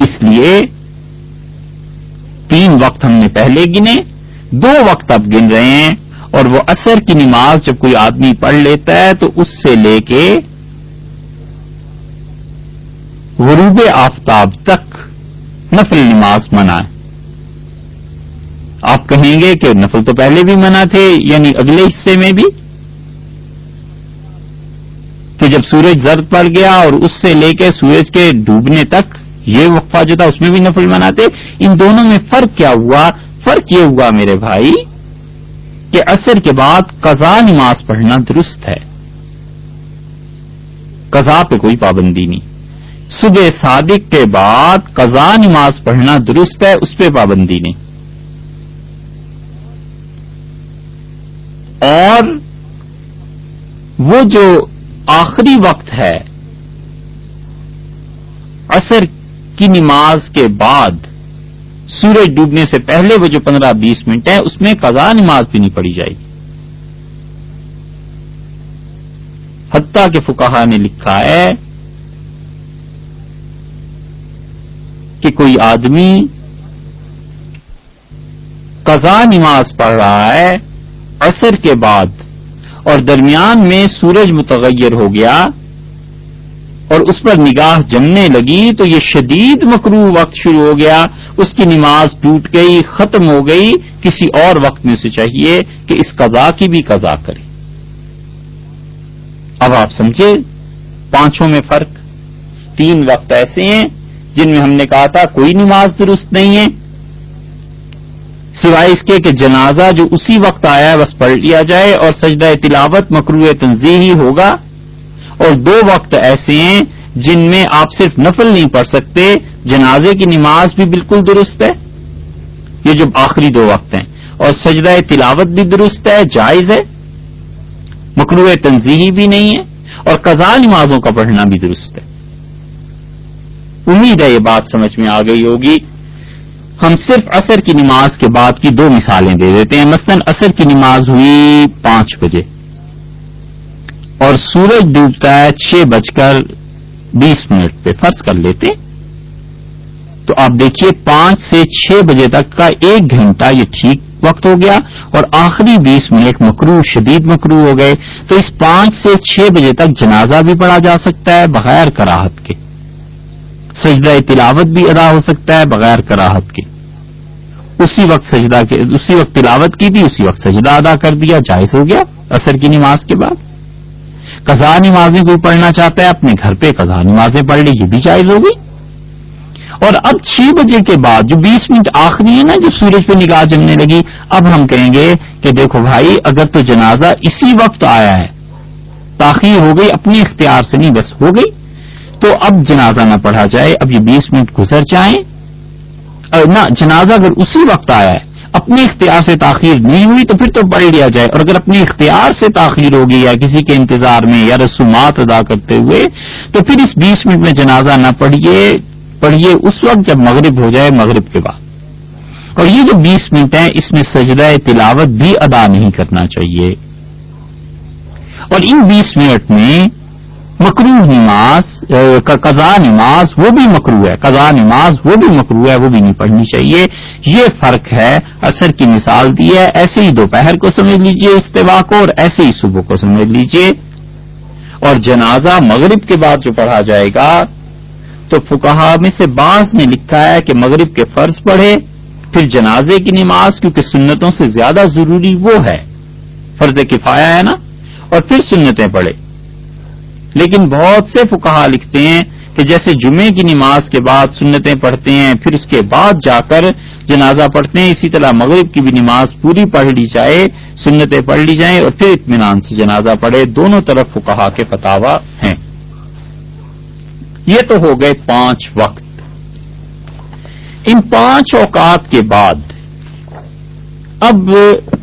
[SPEAKER 1] اس لیے تین وقت ہم نے پہلے گنے دو وقت اب گن رہے ہیں اور وہ اثر کی نماز جب کوئی آدمی پڑھ لیتا ہے تو اس سے لے کے غروب آفتاب تک نفل نماز منع ہے آپ کہیں گے کہ نفل تو پہلے بھی منع تھے یعنی اگلے حصے میں بھی؟ کہ جب سورج زرد پڑ گیا اور اس سے لے کے سورج کے ڈوبنے تک یہ وقفہ جو تھا اس میں بھی نفل مناتے، ان دونوں میں فرق کیا ہوا؟ فرق یہ ہوا میرے بھائی کہ اثر کے بعد قضا نماز پڑھنا درست ہے۔ قضا پہ کوئی پابندی نہیں۔ صبح صادق کے بعد قضا نماز پڑھنا درست ہے، اس پہ پابندی نہیں۔ اور وہ جو آخری وقت ہے اثر کی نماز کے بعد سورج ڈوبنے سے پہلے وہ جو پندرہ بیس منٹ ہے اس میں قضا نماز بھی نہیں پڑی جائے گی۔ حتیٰ کے فکاہ نے لکھا ہے کہ کوئی آدمی قضا نماز پڑھ رہا ہے عصر کے بعد اور درمیان میں سورج متغیر ہو گیا اور اس پر نگاہ جمنے لگی تو یہ شدید مکرو وقت شروع ہو گیا۔ اس کی نماز ٹوٹ گئی، ختم ہو گئی۔ کسی اور وقت میں سے چاہیے کہ اس قضا کی بھی قضا کرے۔ اب آپ سمجھے، پانچوں میں فرق۔ تین وقت ایسے ہیں جن میں ہم نے کہا تھا کوئی نماز درست نہیں ہے۔ سوائے اس کے کہ جنازہ جو اسی وقت آیا ہے، بس پڑھ لیا جائے اور سجدہ تلاوت مکرو تنظیحی ہوگا۔ اور دو وقت ایسے ہیں جن میں آپ صرف نفل نہیں پڑھ سکتے، جنازے کی نماز بھی بالکل درست ہے، یہ جو آخری دو وقت ہیں، اور سجدہ تلاوت بھی درست ہے، جائز ہے مکرو تنظیحی بھی نہیں ہے، اور قضا نمازوں کا پڑھنا بھی درست ہے۔ امید ہے یہ بات سمجھ میں آ گئی ہوگی۔ ہم صرف اثر کی نماز کے بعد کی دو مثالیں دے دیتے ہیں۔ مثلا اثر کی نماز ہوئی پانچ بجے۔ اور سورج ڈوبتا ہے چھ بج کر بیس منٹ پہ، فرض کر لیتے۔ تو آپ دیکھیے، پانچ سے چھ بجے تک کا ایک گھنٹہ یہ ٹھیک وقت ہو گیا اور آخری بیس منٹ مکرو، شدید مکرو ہو گئے۔ تو اس پانچ سے چھ بجے تک جنازہ بھی پڑھا جا سکتا ہے بغیر کراہت کے۔ سجدہ تلاوت بھی ادا ہو سکتا ہے بغیر کراہت کے۔ اسی وقت سجدہ کے، اسی وقت تلاوت کی تھی، اسی وقت سجدہ ادا کر دیا۔ جائز ہو گیا اثر کی نماز کے بعد۔ قضا نمازیں کوئی پڑھنا چاہتا ہے، اپنے گھر پہ قضا نمازیں پڑھ لی، یہ بھی جائز ہوگی۔ اور اب چھ بجے کے بعد جو بیس منٹ آخری ہے نا، جب سورج پہ نگاہ جمنے لگی، اب ہم کہیں گے کہ دیکھو بھائی، اگر تو جنازہ اسی وقت آیا ہے، تاخیر ہو گئی، اپنے اختیار سے نہیں، بس ہو گئی۔ تو اب جنازہ نہ پڑھا جائے، اب یہ بیس منٹ گزر جائیں۔ نہ، جنازہ اگر اسی وقت آیا ہے اپنے اختیار سے تاخیر نہیں ہوئی تو پھر تو پڑھ لیا جائے۔ اور اگر اپنے اختیار سے تاخیر ہوگی یا کسی کے انتظار میں یا رسومات ادا کرتے ہوئے تو پھر اس بیس منٹ میں جنازہ نہ پڑھیے۔ پڑھیے اس وقت جب مغرب ہو جائے مغرب کے بعد۔ اور یہ جو بیس منٹ ہیں، اس میں سجدہ تلاوت بھی ادا نہیں کرنا چاہیے۔ اور ان بیس منٹ میں مکرو نماز قضا نماز وہ بھی مکرو ہے قضا نماز وہ بھی مکرو ہے، وہ بھی نہیں پڑھنی چاہیے۔ یہ فرق ہے اثر کی مثال دی ہے، ایسے ہی دوپہر کو سمجھ لیجیے استوا کو اور ایسے ہی صبح کو سمجھ لیجیے۔ اور جنازہ مغرب کے بعد جو پڑھا جائے گا، تو فکہ میں سے بعض نے لکھا ہے کہ مغرب کے فرض پڑھے، پھر جنازے کی نماز، کیونکہ سنتوں سے زیادہ ضروری وہ ہے۔ فرض کفایا ہے نا؟ اور پھر سنتیں پڑھے۔ لیکن بہت سے فکہ لکھتے ہیں کہ جیسے جمعے کی نماز کے بعد سنتیں پڑھتے ہیں، پھر اس کے بعد جا کر جنازہ پڑھتے ہیں، اسی طرح مغرب کی بھی نماز پوری پڑھ لی جائے، سنتیں پڑھ لی جائیں اور پھر اطمینان سے جنازہ پڑھے، دونوں طرف فکہ کے فتوا ہیں۔ یہ تو ہو گئے پانچ وقت۔ ان پانچ اوقات کے بعد اب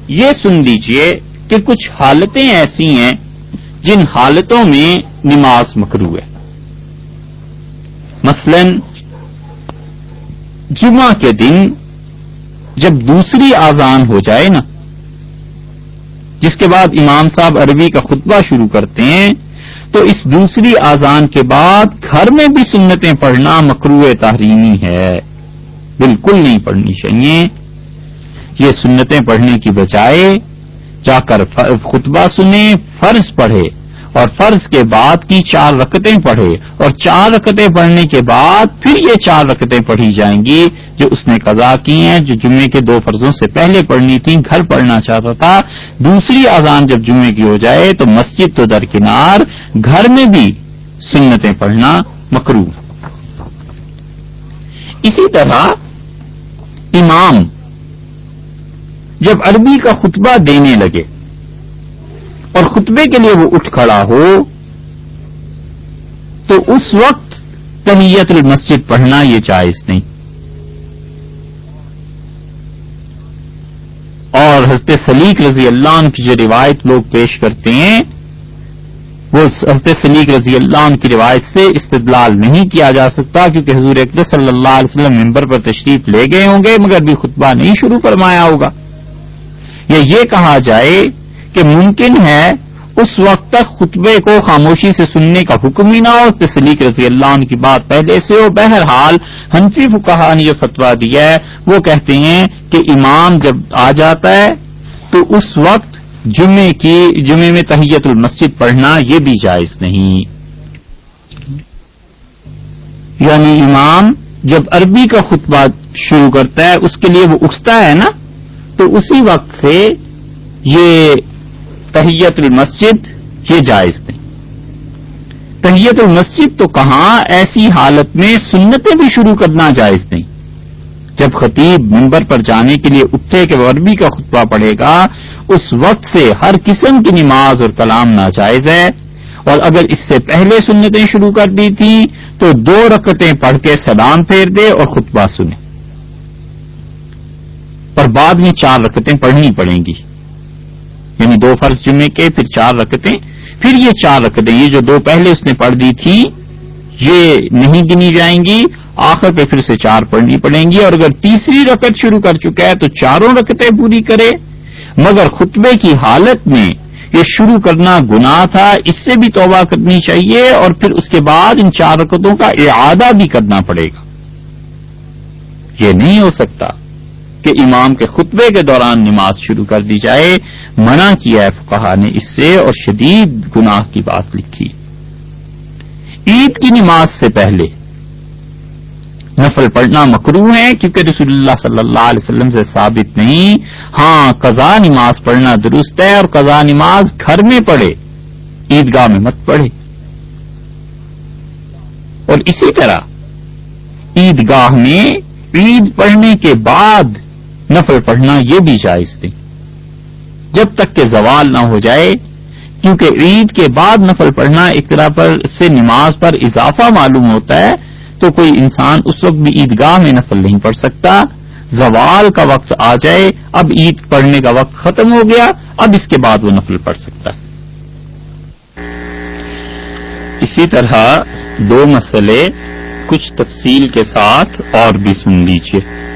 [SPEAKER 1] یہ سن لیجیے کہ کچھ حالتیں ایسی ہیں جن حالتوں میں نماز مکرو ہے۔ مثلا، جمعہ کے دن جب دوسری آزان ہو جائے نا، جس کے بعد امام صاحب عربی کا خطبہ شروع کرتے ہیں، تو اس دوسری آزان کے بعد گھر میں بھی سنتیں پڑھنا مکرو تحریمی ہے۔ بالکل نہیں پڑھنی چاہیے۔ یہ سنتیں پڑھنے کی بجائے جا کر خطبہ سنیں، فرض پڑھے اور فرض کے بعد کی چار رکتیں پڑھے اور چار رکتیں پڑھنے کے بعد پھر یہ چار رکتیں پڑھی جائیں گی جو اس نے قضا کی ہیں، جو جمعے کے دو فرضوں سے پہلے پڑھنی تھیں گھر پڑھنا چاہتا تھا۔ دوسری آزان جب جمعے کی ہو جائے تو مسجد تو درکنار، گھر میں بھی سنتیں پڑھنا مکرو اسی طرح امام جب عربی کا خطبہ دینے لگے اور خطبے کے لیے وہ اٹھ کھڑا ہو، تو اس وقت تنیت المسجد پڑھنا یہ جائز نہیں۔ اور حضرت سلیق رضی اللہ عنہ کی جو روایت لوگ پیش کرتے ہیں، وہ حضرت سلیق رضی اللہ عنہ کی روایت سے استدلال نہیں کیا جا سکتا کیونکہ حضور اکبر صلی اللہ علیہ وسلم ممبر پر تشریف لے گئے ہوں گے، مگر بھی خطبہ نہیں شروع فرمایا ہوگا۔ یا یہ کہا جائے کہ ممکن ہے اس وقت تک خطبے کو خاموشی سے سننے کا حکم ہی نہ ہو۔ اس سلیق رضی اللہ عنہ کی بات پہلے سے ہو۔ بہرحال حنفی فکہ نے جو فتوا دیا ہے، وہ کہتے ہیں کہ امام جب آ جاتا ہے تو اس وقت جمعے کی، جمعے میں تحیت المسجد پڑھنا یہ بھی جائز نہیں۔ یعنی امام جب عربی کا خطبہ شروع کرتا ہے، اس کے لیے وہ اٹھتا ہے نا؟ تو اسی وقت سے یہ تحیت المسجد یہ جائز نہیں۔ تحیت المسجد تو کہاں ایسی حالت میں سنتیں بھی شروع کرنا جائز نہیں۔ جب خطیب ممبر پر جانے کے لیے اٹھے کہ عربی کا خطبہ پڑے گا، اس وقت سے ہر قسم کی نماز اور کلام ناجائز ہے۔ اور اگر اس سے پہلے سنتیں شروع کر دی تھیں، تو دو رکتیں پڑھ کے سلام پھیر دے اور خطبہ سنے۔ اور بعد میں چار رکتیں پڑھنی پڑیں گی۔ یعنی دو فرض جمعے کے، پھر چار رکتیں۔ پھر یہ چار رکتیں، یہ جو دو پہلے اس نے پڑھ دی تھی، یہ نہیں گنی جائیں گی۔ آخر پہ پھر سے چار پڑھنی پڑیں گی۔ اور اگر تیسری رکت شروع کر چکا ہے تو چاروں رکتیں پوری کرے۔ مگر خطبے کی حالت میں یہ شروع کرنا گناہ تھا، اس سے بھی توبہ کرنی چاہیے۔ اور پھر اس کے بعد ان چار رکتوں کا اعادہ بھی کرنا پڑے گا۔ یہ نہیں ہو سکتا۔ کہ امام کے خطبے کے دوران نماز شروع کر دی جائے، منع کیا ہے فقہ نے اس سے اور شدید گناہ کی بات لکھی۔ عید کی نماز سے پہلے نفل پڑھنا مکرو ہے کیونکہ رسول اللہ صلی اللہ علیہ وسلم سے ثابت نہیں۔ ہاں قضا نماز پڑھنا درست ہے اور قضا نماز گھر میں پڑھے، عیدگاہ میں مت پڑھے۔ اور اسی طرح عیدگاہ میں عید پڑھنے کے بعد نفل پڑھنا یہ بھی جائز نہیں۔ جب تک کہ زوال نہ ہو جائے، کیونکہ عید کے بعد نفل پڑھنا ایک طرح پر سے نماز پر اضافہ معلوم ہوتا ہے، تو کوئی انسان اس وقت بھی عیدگاہ میں نفل نہیں پڑھ سکتا۔ زوال کا وقت آ جائے، اب عید پڑھنے کا وقت ختم ہو گیا، اب اس کے بعد وہ نفل پڑھ سکتا۔ ہے اسی طرح دو مسئلے کچھ تفصیل کے ساتھ اور بھی سن لیجیے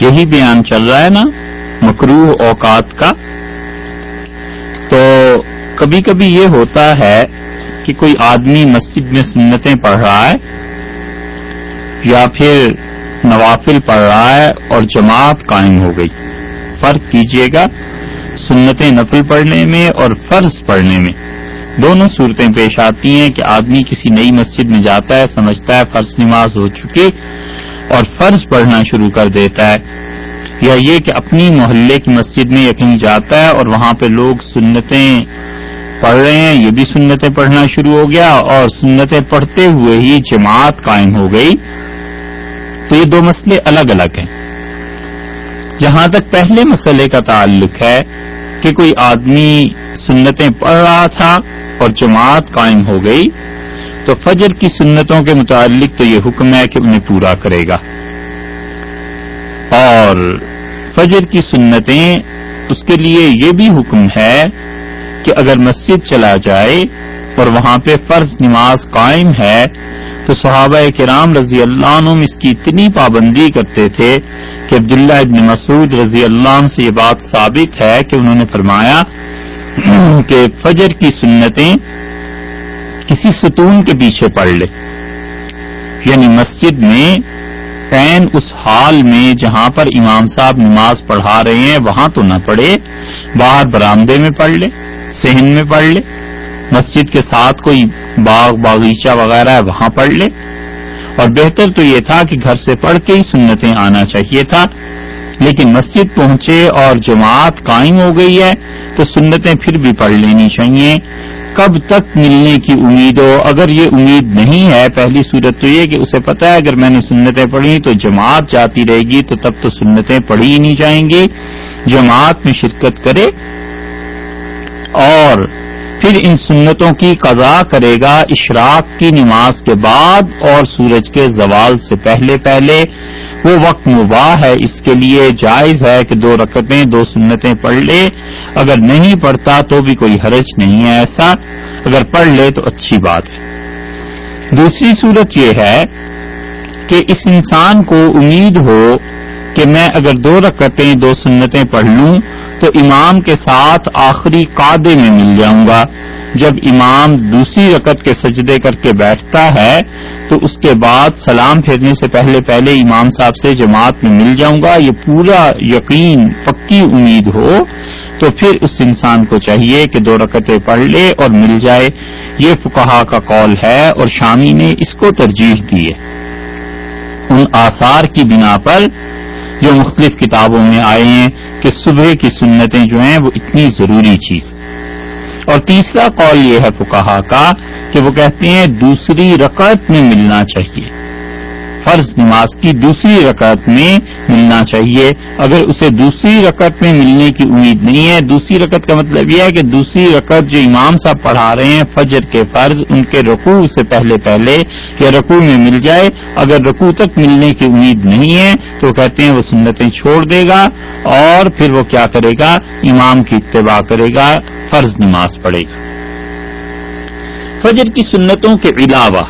[SPEAKER 1] یہی بیان چل رہا ہے نا مکروح اوقات کا۔ تو کبھی کبھی یہ ہوتا ہے کہ کوئی آدمی مسجد میں سنتیں پڑھ رہا ہے یا پھر نوافل پڑھ رہا ہے اور جماعت قائم ہو گئی۔ فرق کیجیے گا، سنتیں نفل پڑھنے میں اور فرض پڑھنے میں۔ دونوں صورتیں پیش آتی ہیں کہ آدمی کسی نئی مسجد میں جاتا ہے، سمجھتا ہے فرض نماز ہو چکی اور فرض پڑھنا شروع کر دیتا ہے یا یہ کہ اپنی محلے کی مسجد میں یقین جاتا ہے اور وہاں پہ لوگ سنتیں پڑھ رہے ہیں، یہ بھی سنتیں پڑھنا شروع ہو گیا اور سنتیں پڑھتے ہوئے ہی جماعت قائم ہو گئی۔ تو یہ دو مسئلے الگ الگ ہیں۔ جہاں تک پہلے مسئلے کا تعلق ہے کہ کوئی آدمی سنتیں پڑھ رہا تھا اور جماعت قائم ہو گئی تو فجر کی سنتوں کے متعلق تو یہ حکم ہے کہ انہیں پورا کرے گا۔ اور فجر کی سنتیں اس کے لیے یہ بھی حکم ہے کہ اگر مسجد چلا جائے اور وہاں پہ فرض نماز قائم ہے، تو صحابہ کرام رضی اللہ عنہ اس کی اتنی پابندی کرتے تھے کہ عبداللہ ابن مسعود رضی اللہ عنہ سے یہ بات ثابت ہے کہ انہوں نے فرمایا کہ فجر کی سنتیں کسی ستون کے پیچھے پڑھ لے۔ یعنی مسجد میں پین اس حال میں جہاں پر امام صاحب نماز پڑھا رہے ہیں، وہاں تو نہ پڑھے۔ باہر برامدے میں پڑھ لے سہن میں پڑھ لے۔ مسجد کے ساتھ کوئی باغ، باغیچہ وغیرہ ہے، وہاں پڑھ لے۔ اور بہتر تو یہ تھا کہ گھر سے پڑھ کے ہی سنتیں آنا چاہیے تھا۔ لیکن مسجد پہنچے اور جماعت قائم ہو گئی ہے، تو سنتیں پھر بھی پڑھ لینی چاہیے۔ کب تک ملنے کی امید ہو؟ اگر یہ امید نہیں ہے، پہلی صورت تو یہ کہ اسے پتا ہے، اگر میں نے سنتیں پڑھی تو جماعت جاتی رہے گی، تو تب تو سنتیں پڑھی ہی نہیں جائیں گی۔ جماعت میں شرکت کرے اور پھر ان سنتوں کی قضا کرے گا اشراق کی نماز کے بعد اور سورج کے زوال سے پہلے پہلے۔ وہ وقت مباح ہے، اس کے لیے جائز ہے کہ دو رکعتیں، دو سنتیں پڑھ لے۔ اگر نہیں پڑھتا تو بھی کوئی حرج نہیں ہے ایسا۔ اگر پڑھ لے تو اچھی بات ہے۔ دوسری صورت یہ ہے کہ اس انسان کو امید ہو کہ میں اگر دو رکعتیں، دو سنتیں پڑھ لوں تو امام کے ساتھ آخری قادے میں مل جاؤں گا۔ جب امام دوسری رکت کے سجدے کر کے بیٹھتا ہے، تو اس کے بعد سلام پھیرنے سے پہلے پہلے امام صاحب سے جماعت میں مل جاؤں گا، یہ پورا یقین، پکی امید ہو، تو پھر اس انسان کو چاہیے کہ دو رکتیں پڑھ لے اور مل جائے۔ یہ فکہ کا قول ہے اور شامی نے اس کو ترجیح دی ہے۔ ان آثار کی بنا پر جو مختلف کتابوں میں آئے ہیں کہ صبح کی سنتیں جو ہیں وہ اتنی ضروری چیز۔ اور تیسرا قول یہ ہے فکہ کا کہ وہ کہتے ہیں دوسری رکعت میں ملنا چاہیے۔ فرض نماز کی دوسری رکعت میں ملنا چاہیے۔ اگر اسے دوسری رکعت میں ملنے کی امید نہیں ہے، دوسری رکعت کا مطلب یہ ہے کہ دوسری رکعت جو امام صاحب پڑھا رہے ہیں، فجر کے فرض، ان کے رقو سے پہلے پہلے یا رقو میں مل جائے۔ اگر رقو تک ملنے کی امید نہیں ہے تو کہتے ہیں وہ سنتیں چھوڑ دے گا اور پھر وہ کیا کرے گا؟ امام کی اتباع کرے گا۔ فرض نماز پڑھے۔ گا فجر کی سنتوں کے علاوہ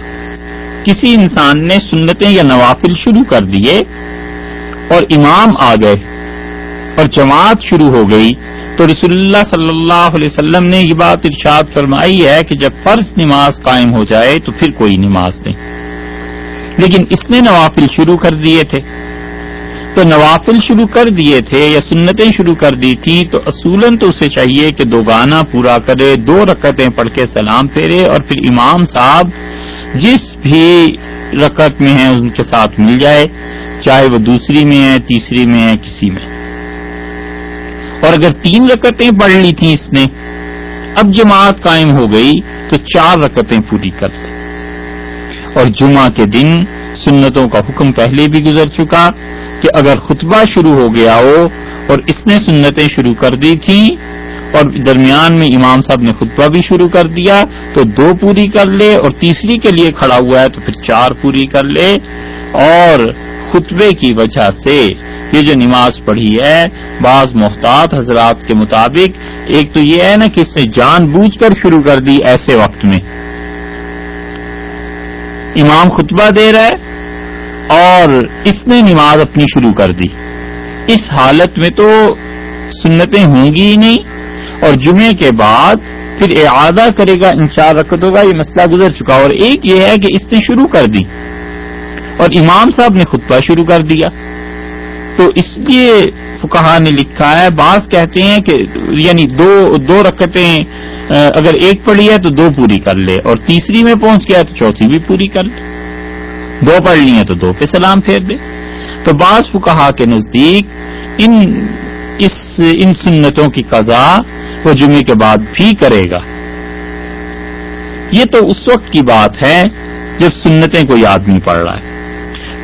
[SPEAKER 1] کسی انسان نے سنتیں یا نوافل شروع کر دیے اور امام آ گئے اور جماعت شروع ہو گئی، تو رسول اللہ صلی اللہ علیہ وسلم نے یہ بات ارشاد فرمائی ہے کہ جب فرض نماز قائم ہو جائے تو پھر کوئی نماز دیں لیکن اس نے نوافل شروع کر دیے تھے۔ تو نوافل شروع کر دیے تھے یا سنتیں شروع کر دی تھیں تو اصولن تو اسے چاہیے کہ دو گانا پورا کرے، دو رکعتیں پڑھ کے سلام پھیرے اور پھر امام صاحب جس بھی رکعت میں ہے ان کے ساتھ مل جائے، چاہے وہ دوسری میں ہے، تیسری میں ہے، کسی میں۔ اور اگر تین رکعتیں پڑھ لی تھیں اس نے، اب جماعت قائم ہو گئی تو چار رکعتیں پوری کر لیں اور جمعہ کے دن سنتوں کا حکم پہلے بھی گزر چکا کہ اگر خطبہ شروع ہو گیا ہو اور اس نے سنتیں شروع کر دی تھیں اور درمیان میں امام صاحب نے خطبہ بھی شروع کر دیا تو دو پوری کر لے اور تیسری کے لیے کھڑا ہوا ہے تو پھر چار پوری کر لے اور خطبے کی وجہ سے یہ جو نماز پڑھی ہے، بعض محتاط حضرات کے مطابق، ایک تو یہ ہے نا کہ اس نے جان بوجھ کر شروع کر دی ایسے وقت میں۔ امام خطبہ دے رہا ہے اور اس نے نماز اپنی شروع کر دی۔ اس حالت میں تو سنتیں ہوں گی ہی نہیں، اور جمعے کے بعد پھر اعادہ کرے گا ان چار رکعتوں کا یہ مسئلہ گزر چکا۔ اور ایک یہ ہے کہ اس نے شروع کر دی، اور امام صاحب نے خطبہ شروع کر دیا۔ تو اس لیے فکہ نے لکھا ہے، بعض کہتے ہیں کہ یعنی دو دو رکتیں اگر ایک پڑھی ہے تو دو پوری کر لے، اور تیسری میں پہنچ گیا تو چوتھی بھی پوری کر لے۔ دو پڑھ لی ہیں تو دو پہ سلام پھیر دے۔ تو بعض فکہ کے نزدیک ان، اس، ان سنتوں کی قضا وہ جمعے کے بعد بھی کرے گا۔ یہ تو اس وقت کی بات ہے جب سنتیں کوئی آدمی پڑھ رہا ہے۔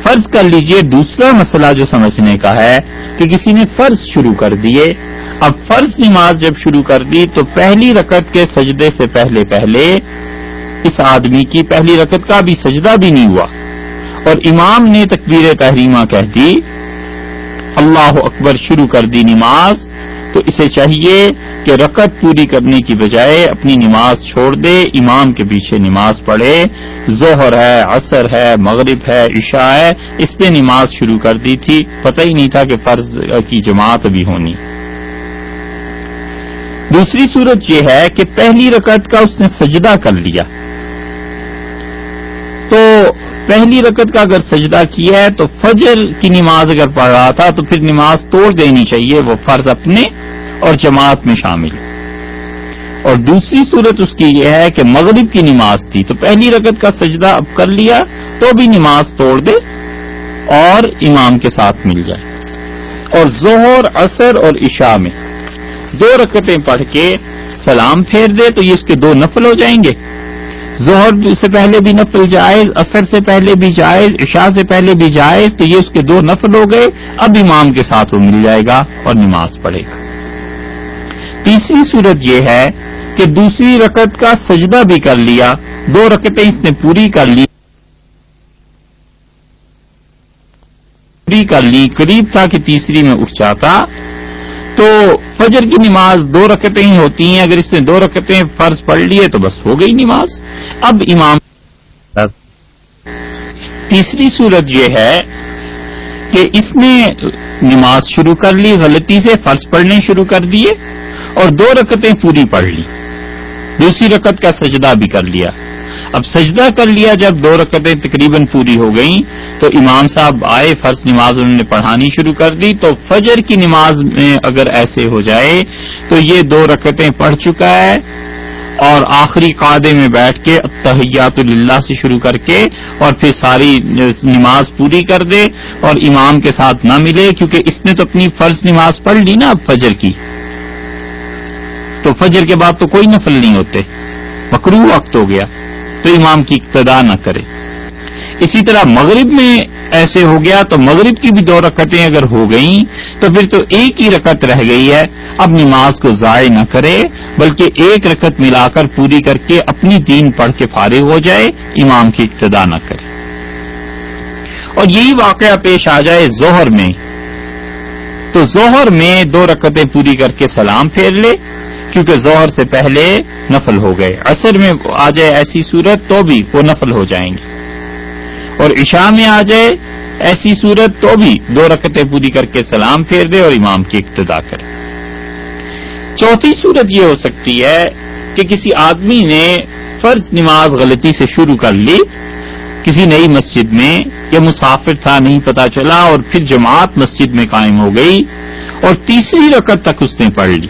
[SPEAKER 1] فرض کر لیجیے دوسرا مسئلہ جو سمجھنے کا ہے کہ کسی نے فرض شروع کر دیے۔ اب فرض نماز جب شروع کر دی تو پہلی رکت کے سجدے سے پہلے پہلے اس آدمی کی پہلی رکت کا بھی سجدہ بھی نہیں ہوا۔ اور امام نے تکبیر تحریمہ کہہ دی۔ اللہ اکبر شروع کر دی نماز، تو اسے چاہیے کہ رکت پوری کرنے کی بجائے اپنی نماز چھوڑ دے، امام کے پیچھے نماز پڑھے۔ ظہر ہے، عصر ہے، مغرب ہے، عشاء ہے، اس نے نماز شروع کر دی تھی۔ پتہ ہی نہیں تھا کہ فرض کی جماعت بھی ہونی۔ دوسری صورت یہ ہے کہ پہلی رکعت کا اس نے سجدہ کر لیا۔ تو پہلی رکعت کا اگر سجدہ کیا ہے تو فجر کی نماز اگر پڑھ رہا تھا تو پھر نماز توڑ دینی چاہیے، وہ فرض اپنے اور جماعت میں شامل اور دوسری صورت اس کی یہ ہے کہ مغرب کی نماز تھی تو پہلی رکت کا سجدہ اب کر لیا تو بھی نماز توڑ دے اور امام کے ساتھ مل جائے۔ اور زہر اثر اور عشاء میں دو رکتیں پڑھ کے سلام پھیر دے تو یہ اس کے دو نفل ہو جائیں گے۔ زہر سے پہلے بھی نفل جائز اثر سے پہلے بھی جائز، عشاء سے پہلے بھی جائز، تو یہ اس کے دو نفل ہو گئے۔ اب امام کے ساتھ وہ مل جائے گا اور نماز پڑھے گا۔ تیسری صورت یہ ہے کہ دوسری رکت کا سجدہ بھی کر لیا، دو رکتیں اس نے پوری کر لی۔ پوری کر لی، قریب تھا کہ تیسری میں اٹھ جاتا۔ تو فجر کی نماز دو رکتیں ہی ہوتی ہیں، اگر اس نے دو رکتیں فرض پڑھ لیے تو بس ہو گئی نماز۔ اب امام تیسری صورت یہ ہے کہ اس نے نماز شروع کر لی، غلطی سے فرض پڑھنے شروع کر دیے اور دو رکتیں پوری پڑھ لی۔ دوسری رکت کا سجدہ بھی کر لیا۔ اب سجدہ کر لیا جب دو رکتیں تقریباً پوری ہو گئیں، تو امام صاحب آئے، فرض نماز انہوں نے پڑھانی شروع کر دی، تو فجر کی نماز میں اگر ایسے ہو جائے، تو یہ دو رکتیں پڑھ چکا ہے اور آخری قاعدے میں بیٹھ کے تحیات اللہ سے شروع کر کے اور پھر ساری نماز پوری کر دے اور امام کے ساتھ نہ ملے، کیونکہ اس نے تو اپنی فرض نماز پڑھ لی نا اب فجر کی۔ تو فجر کے بعد تو کوئی نفل نہیں ہوتے مکرو وقت ہو گیا۔ تو امام کی اقتدا نہ کرے۔ اسی طرح مغرب میں ایسے ہو گیا تو مغرب کی بھی دو رکعتیں اگر ہو گئیں تو پھر تو ایک ہی رکعت رہ گئی ہے۔ اب نماز کو ضائع نہ کرے، بلکہ ایک رکعت ملا کر پوری کر کے اپنی دین پڑھ کے فارغ ہو جائے، امام کی ابتدا نہ کرے۔ اور یہی واقعہ پیش آ جائے زہر میں۔ تو زہر میں دو رکعتیں پوری کر کے سلام پھیر لے کیونکہ زہر سے پہلے نفل ہو گئے۔ عصر میں آ جائے ایسی صورت تو بھی وہ نفل ہو جائیں گے۔ اور عشاء میں آ جائے ایسی صورت تو بھی دو رکتیں پوری کر کے سلام پھیر دے اور امام کی ابتدا کرے۔ چوتھی صورت یہ ہو سکتی ہے کہ کسی آدمی نے فرض نماز غلطی سے شروع کر لی، کسی نئی مسجد میں یا مسافر تھا، نہیں پتا چلا اور پھر جماعت مسجد میں قائم ہو گئی اور تیسری رکعت تک اس نے پڑھ لی۔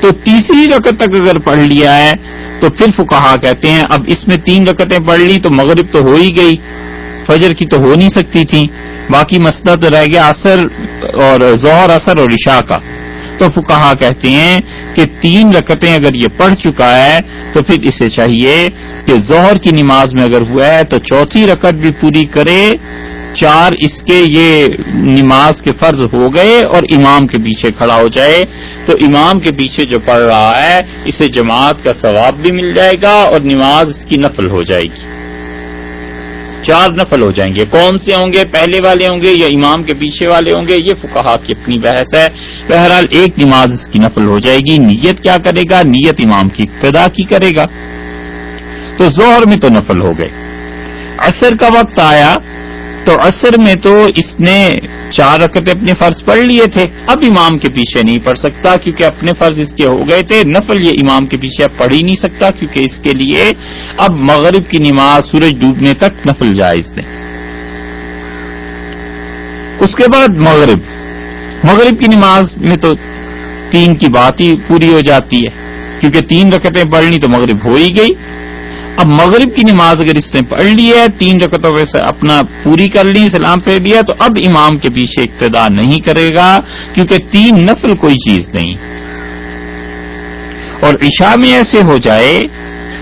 [SPEAKER 1] تو تیسری رکعت تک اگر پڑھ لیا ہے، تو پھر فکہ کہتے ہیں، اب اس میں تین رکعتیں پڑھ لی تو مغرب تو ہو ہی گئی، فجر کی تو ہو نہیں سکتی تھی، باقی مسئلہ تو رہ گیا اثر اور ظہر اثر اور عشاء کا۔ تو فکہ کہتے ہیں کہ تین رکعتیں اگر یہ پڑھ چکا ہے، تو پھر اسے چاہیے کہ ظہر کی نماز میں اگر ہوا ہے تو چوتھی رکعت بھی پوری کرے چار اس کے یہ نماز کے فرض ہو گئے اور امام کے پیچھے کھڑا ہو جائے، تو امام کے پیچھے جو پڑھ رہا ہے، اسے جماعت کا ثواب بھی مل جائے گا اور نماز اس کی نفل ہو جائے گی۔ چار نفل ہو جائیں گے۔ کون سے ہوں گے؟ پہلے والے ہوں گے یا امام کے پیچھے والے ہوں گے؟ یہ فکہ کی اپنی بحث ہے۔ بہرحال ایک نماز اس کی نفل ہو جائے گی۔ نیت کیا کرے گا؟ نیت امام کی ابتدا کی کرے گا۔ تو زہر میں تو نفل ہو گئے۔ عصر کا وقت آیا۔ تو عصر میں تو اس نے چار رکعتیں اپنے فرض پڑھ لیے تھے۔ اب امام کے پیچھے نہیں پڑھ سکتا کیونکہ اپنے فرض اس کے ہو گئے تھے۔ نفل یہ امام کے پیچھے اب پڑھ ہی نہیں سکتا کیونکہ اس کے لیے اب مغرب کی نماز سورج ڈوبنے تک نفل جائز نے اس کے بعد مغرب۔ مغرب کی نماز میں تو تین کی بات ہی پوری ہو جاتی ہے۔ کیونکہ تین رکعتیں پڑھ لی تو مغرب ہو ہی گئی۔ اب مغرب کی نماز اگر اس نے پڑھ لی ہے، تین رکعتوں سے اپنا پوری کر لی، سلام پھیر لیا، تو اب امام کے پیچھے اقتدا نہیں کرے گا، کیونکہ تین نفل کوئی چیز نہیں۔ اور عشاء میں ایسے ہو جائے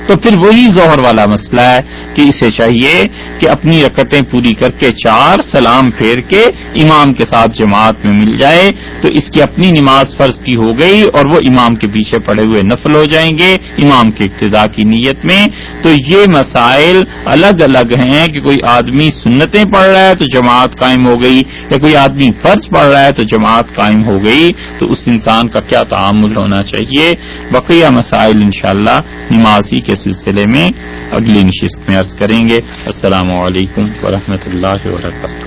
[SPEAKER 1] تو پھر وہی ظہر والا مسئلہ ہے کہ اسے چاہیے کہ اپنی رکتیں پوری کر کے چار سلام پھیر کے امام کے ساتھ جماعت میں مل جائے تو اس کی اپنی نماز فرض کی ہو گئی اور وہ امام کے پیچھے پڑے ہوئے نفل ہو جائیں گے امام کے ابتدا کی نیت میں تو یہ مسائل الگ الگ ہیں کہ کوئی آدمی سنتیں پڑھ رہا ہے تو جماعت قائم ہو گئی یا کوئی آدمی فرض پڑھ رہا ہے تو جماعت قائم ہو گئی تو اس انسان کا کیا تعامل ہونا چاہیے؟ بقیہ مسائل انشاءاللہ نمازی کے سلسلے میں اگلی نشست میں عرض کریں گے۔ السلام علیکم ورحمۃ اللہ وبرکاتہ۔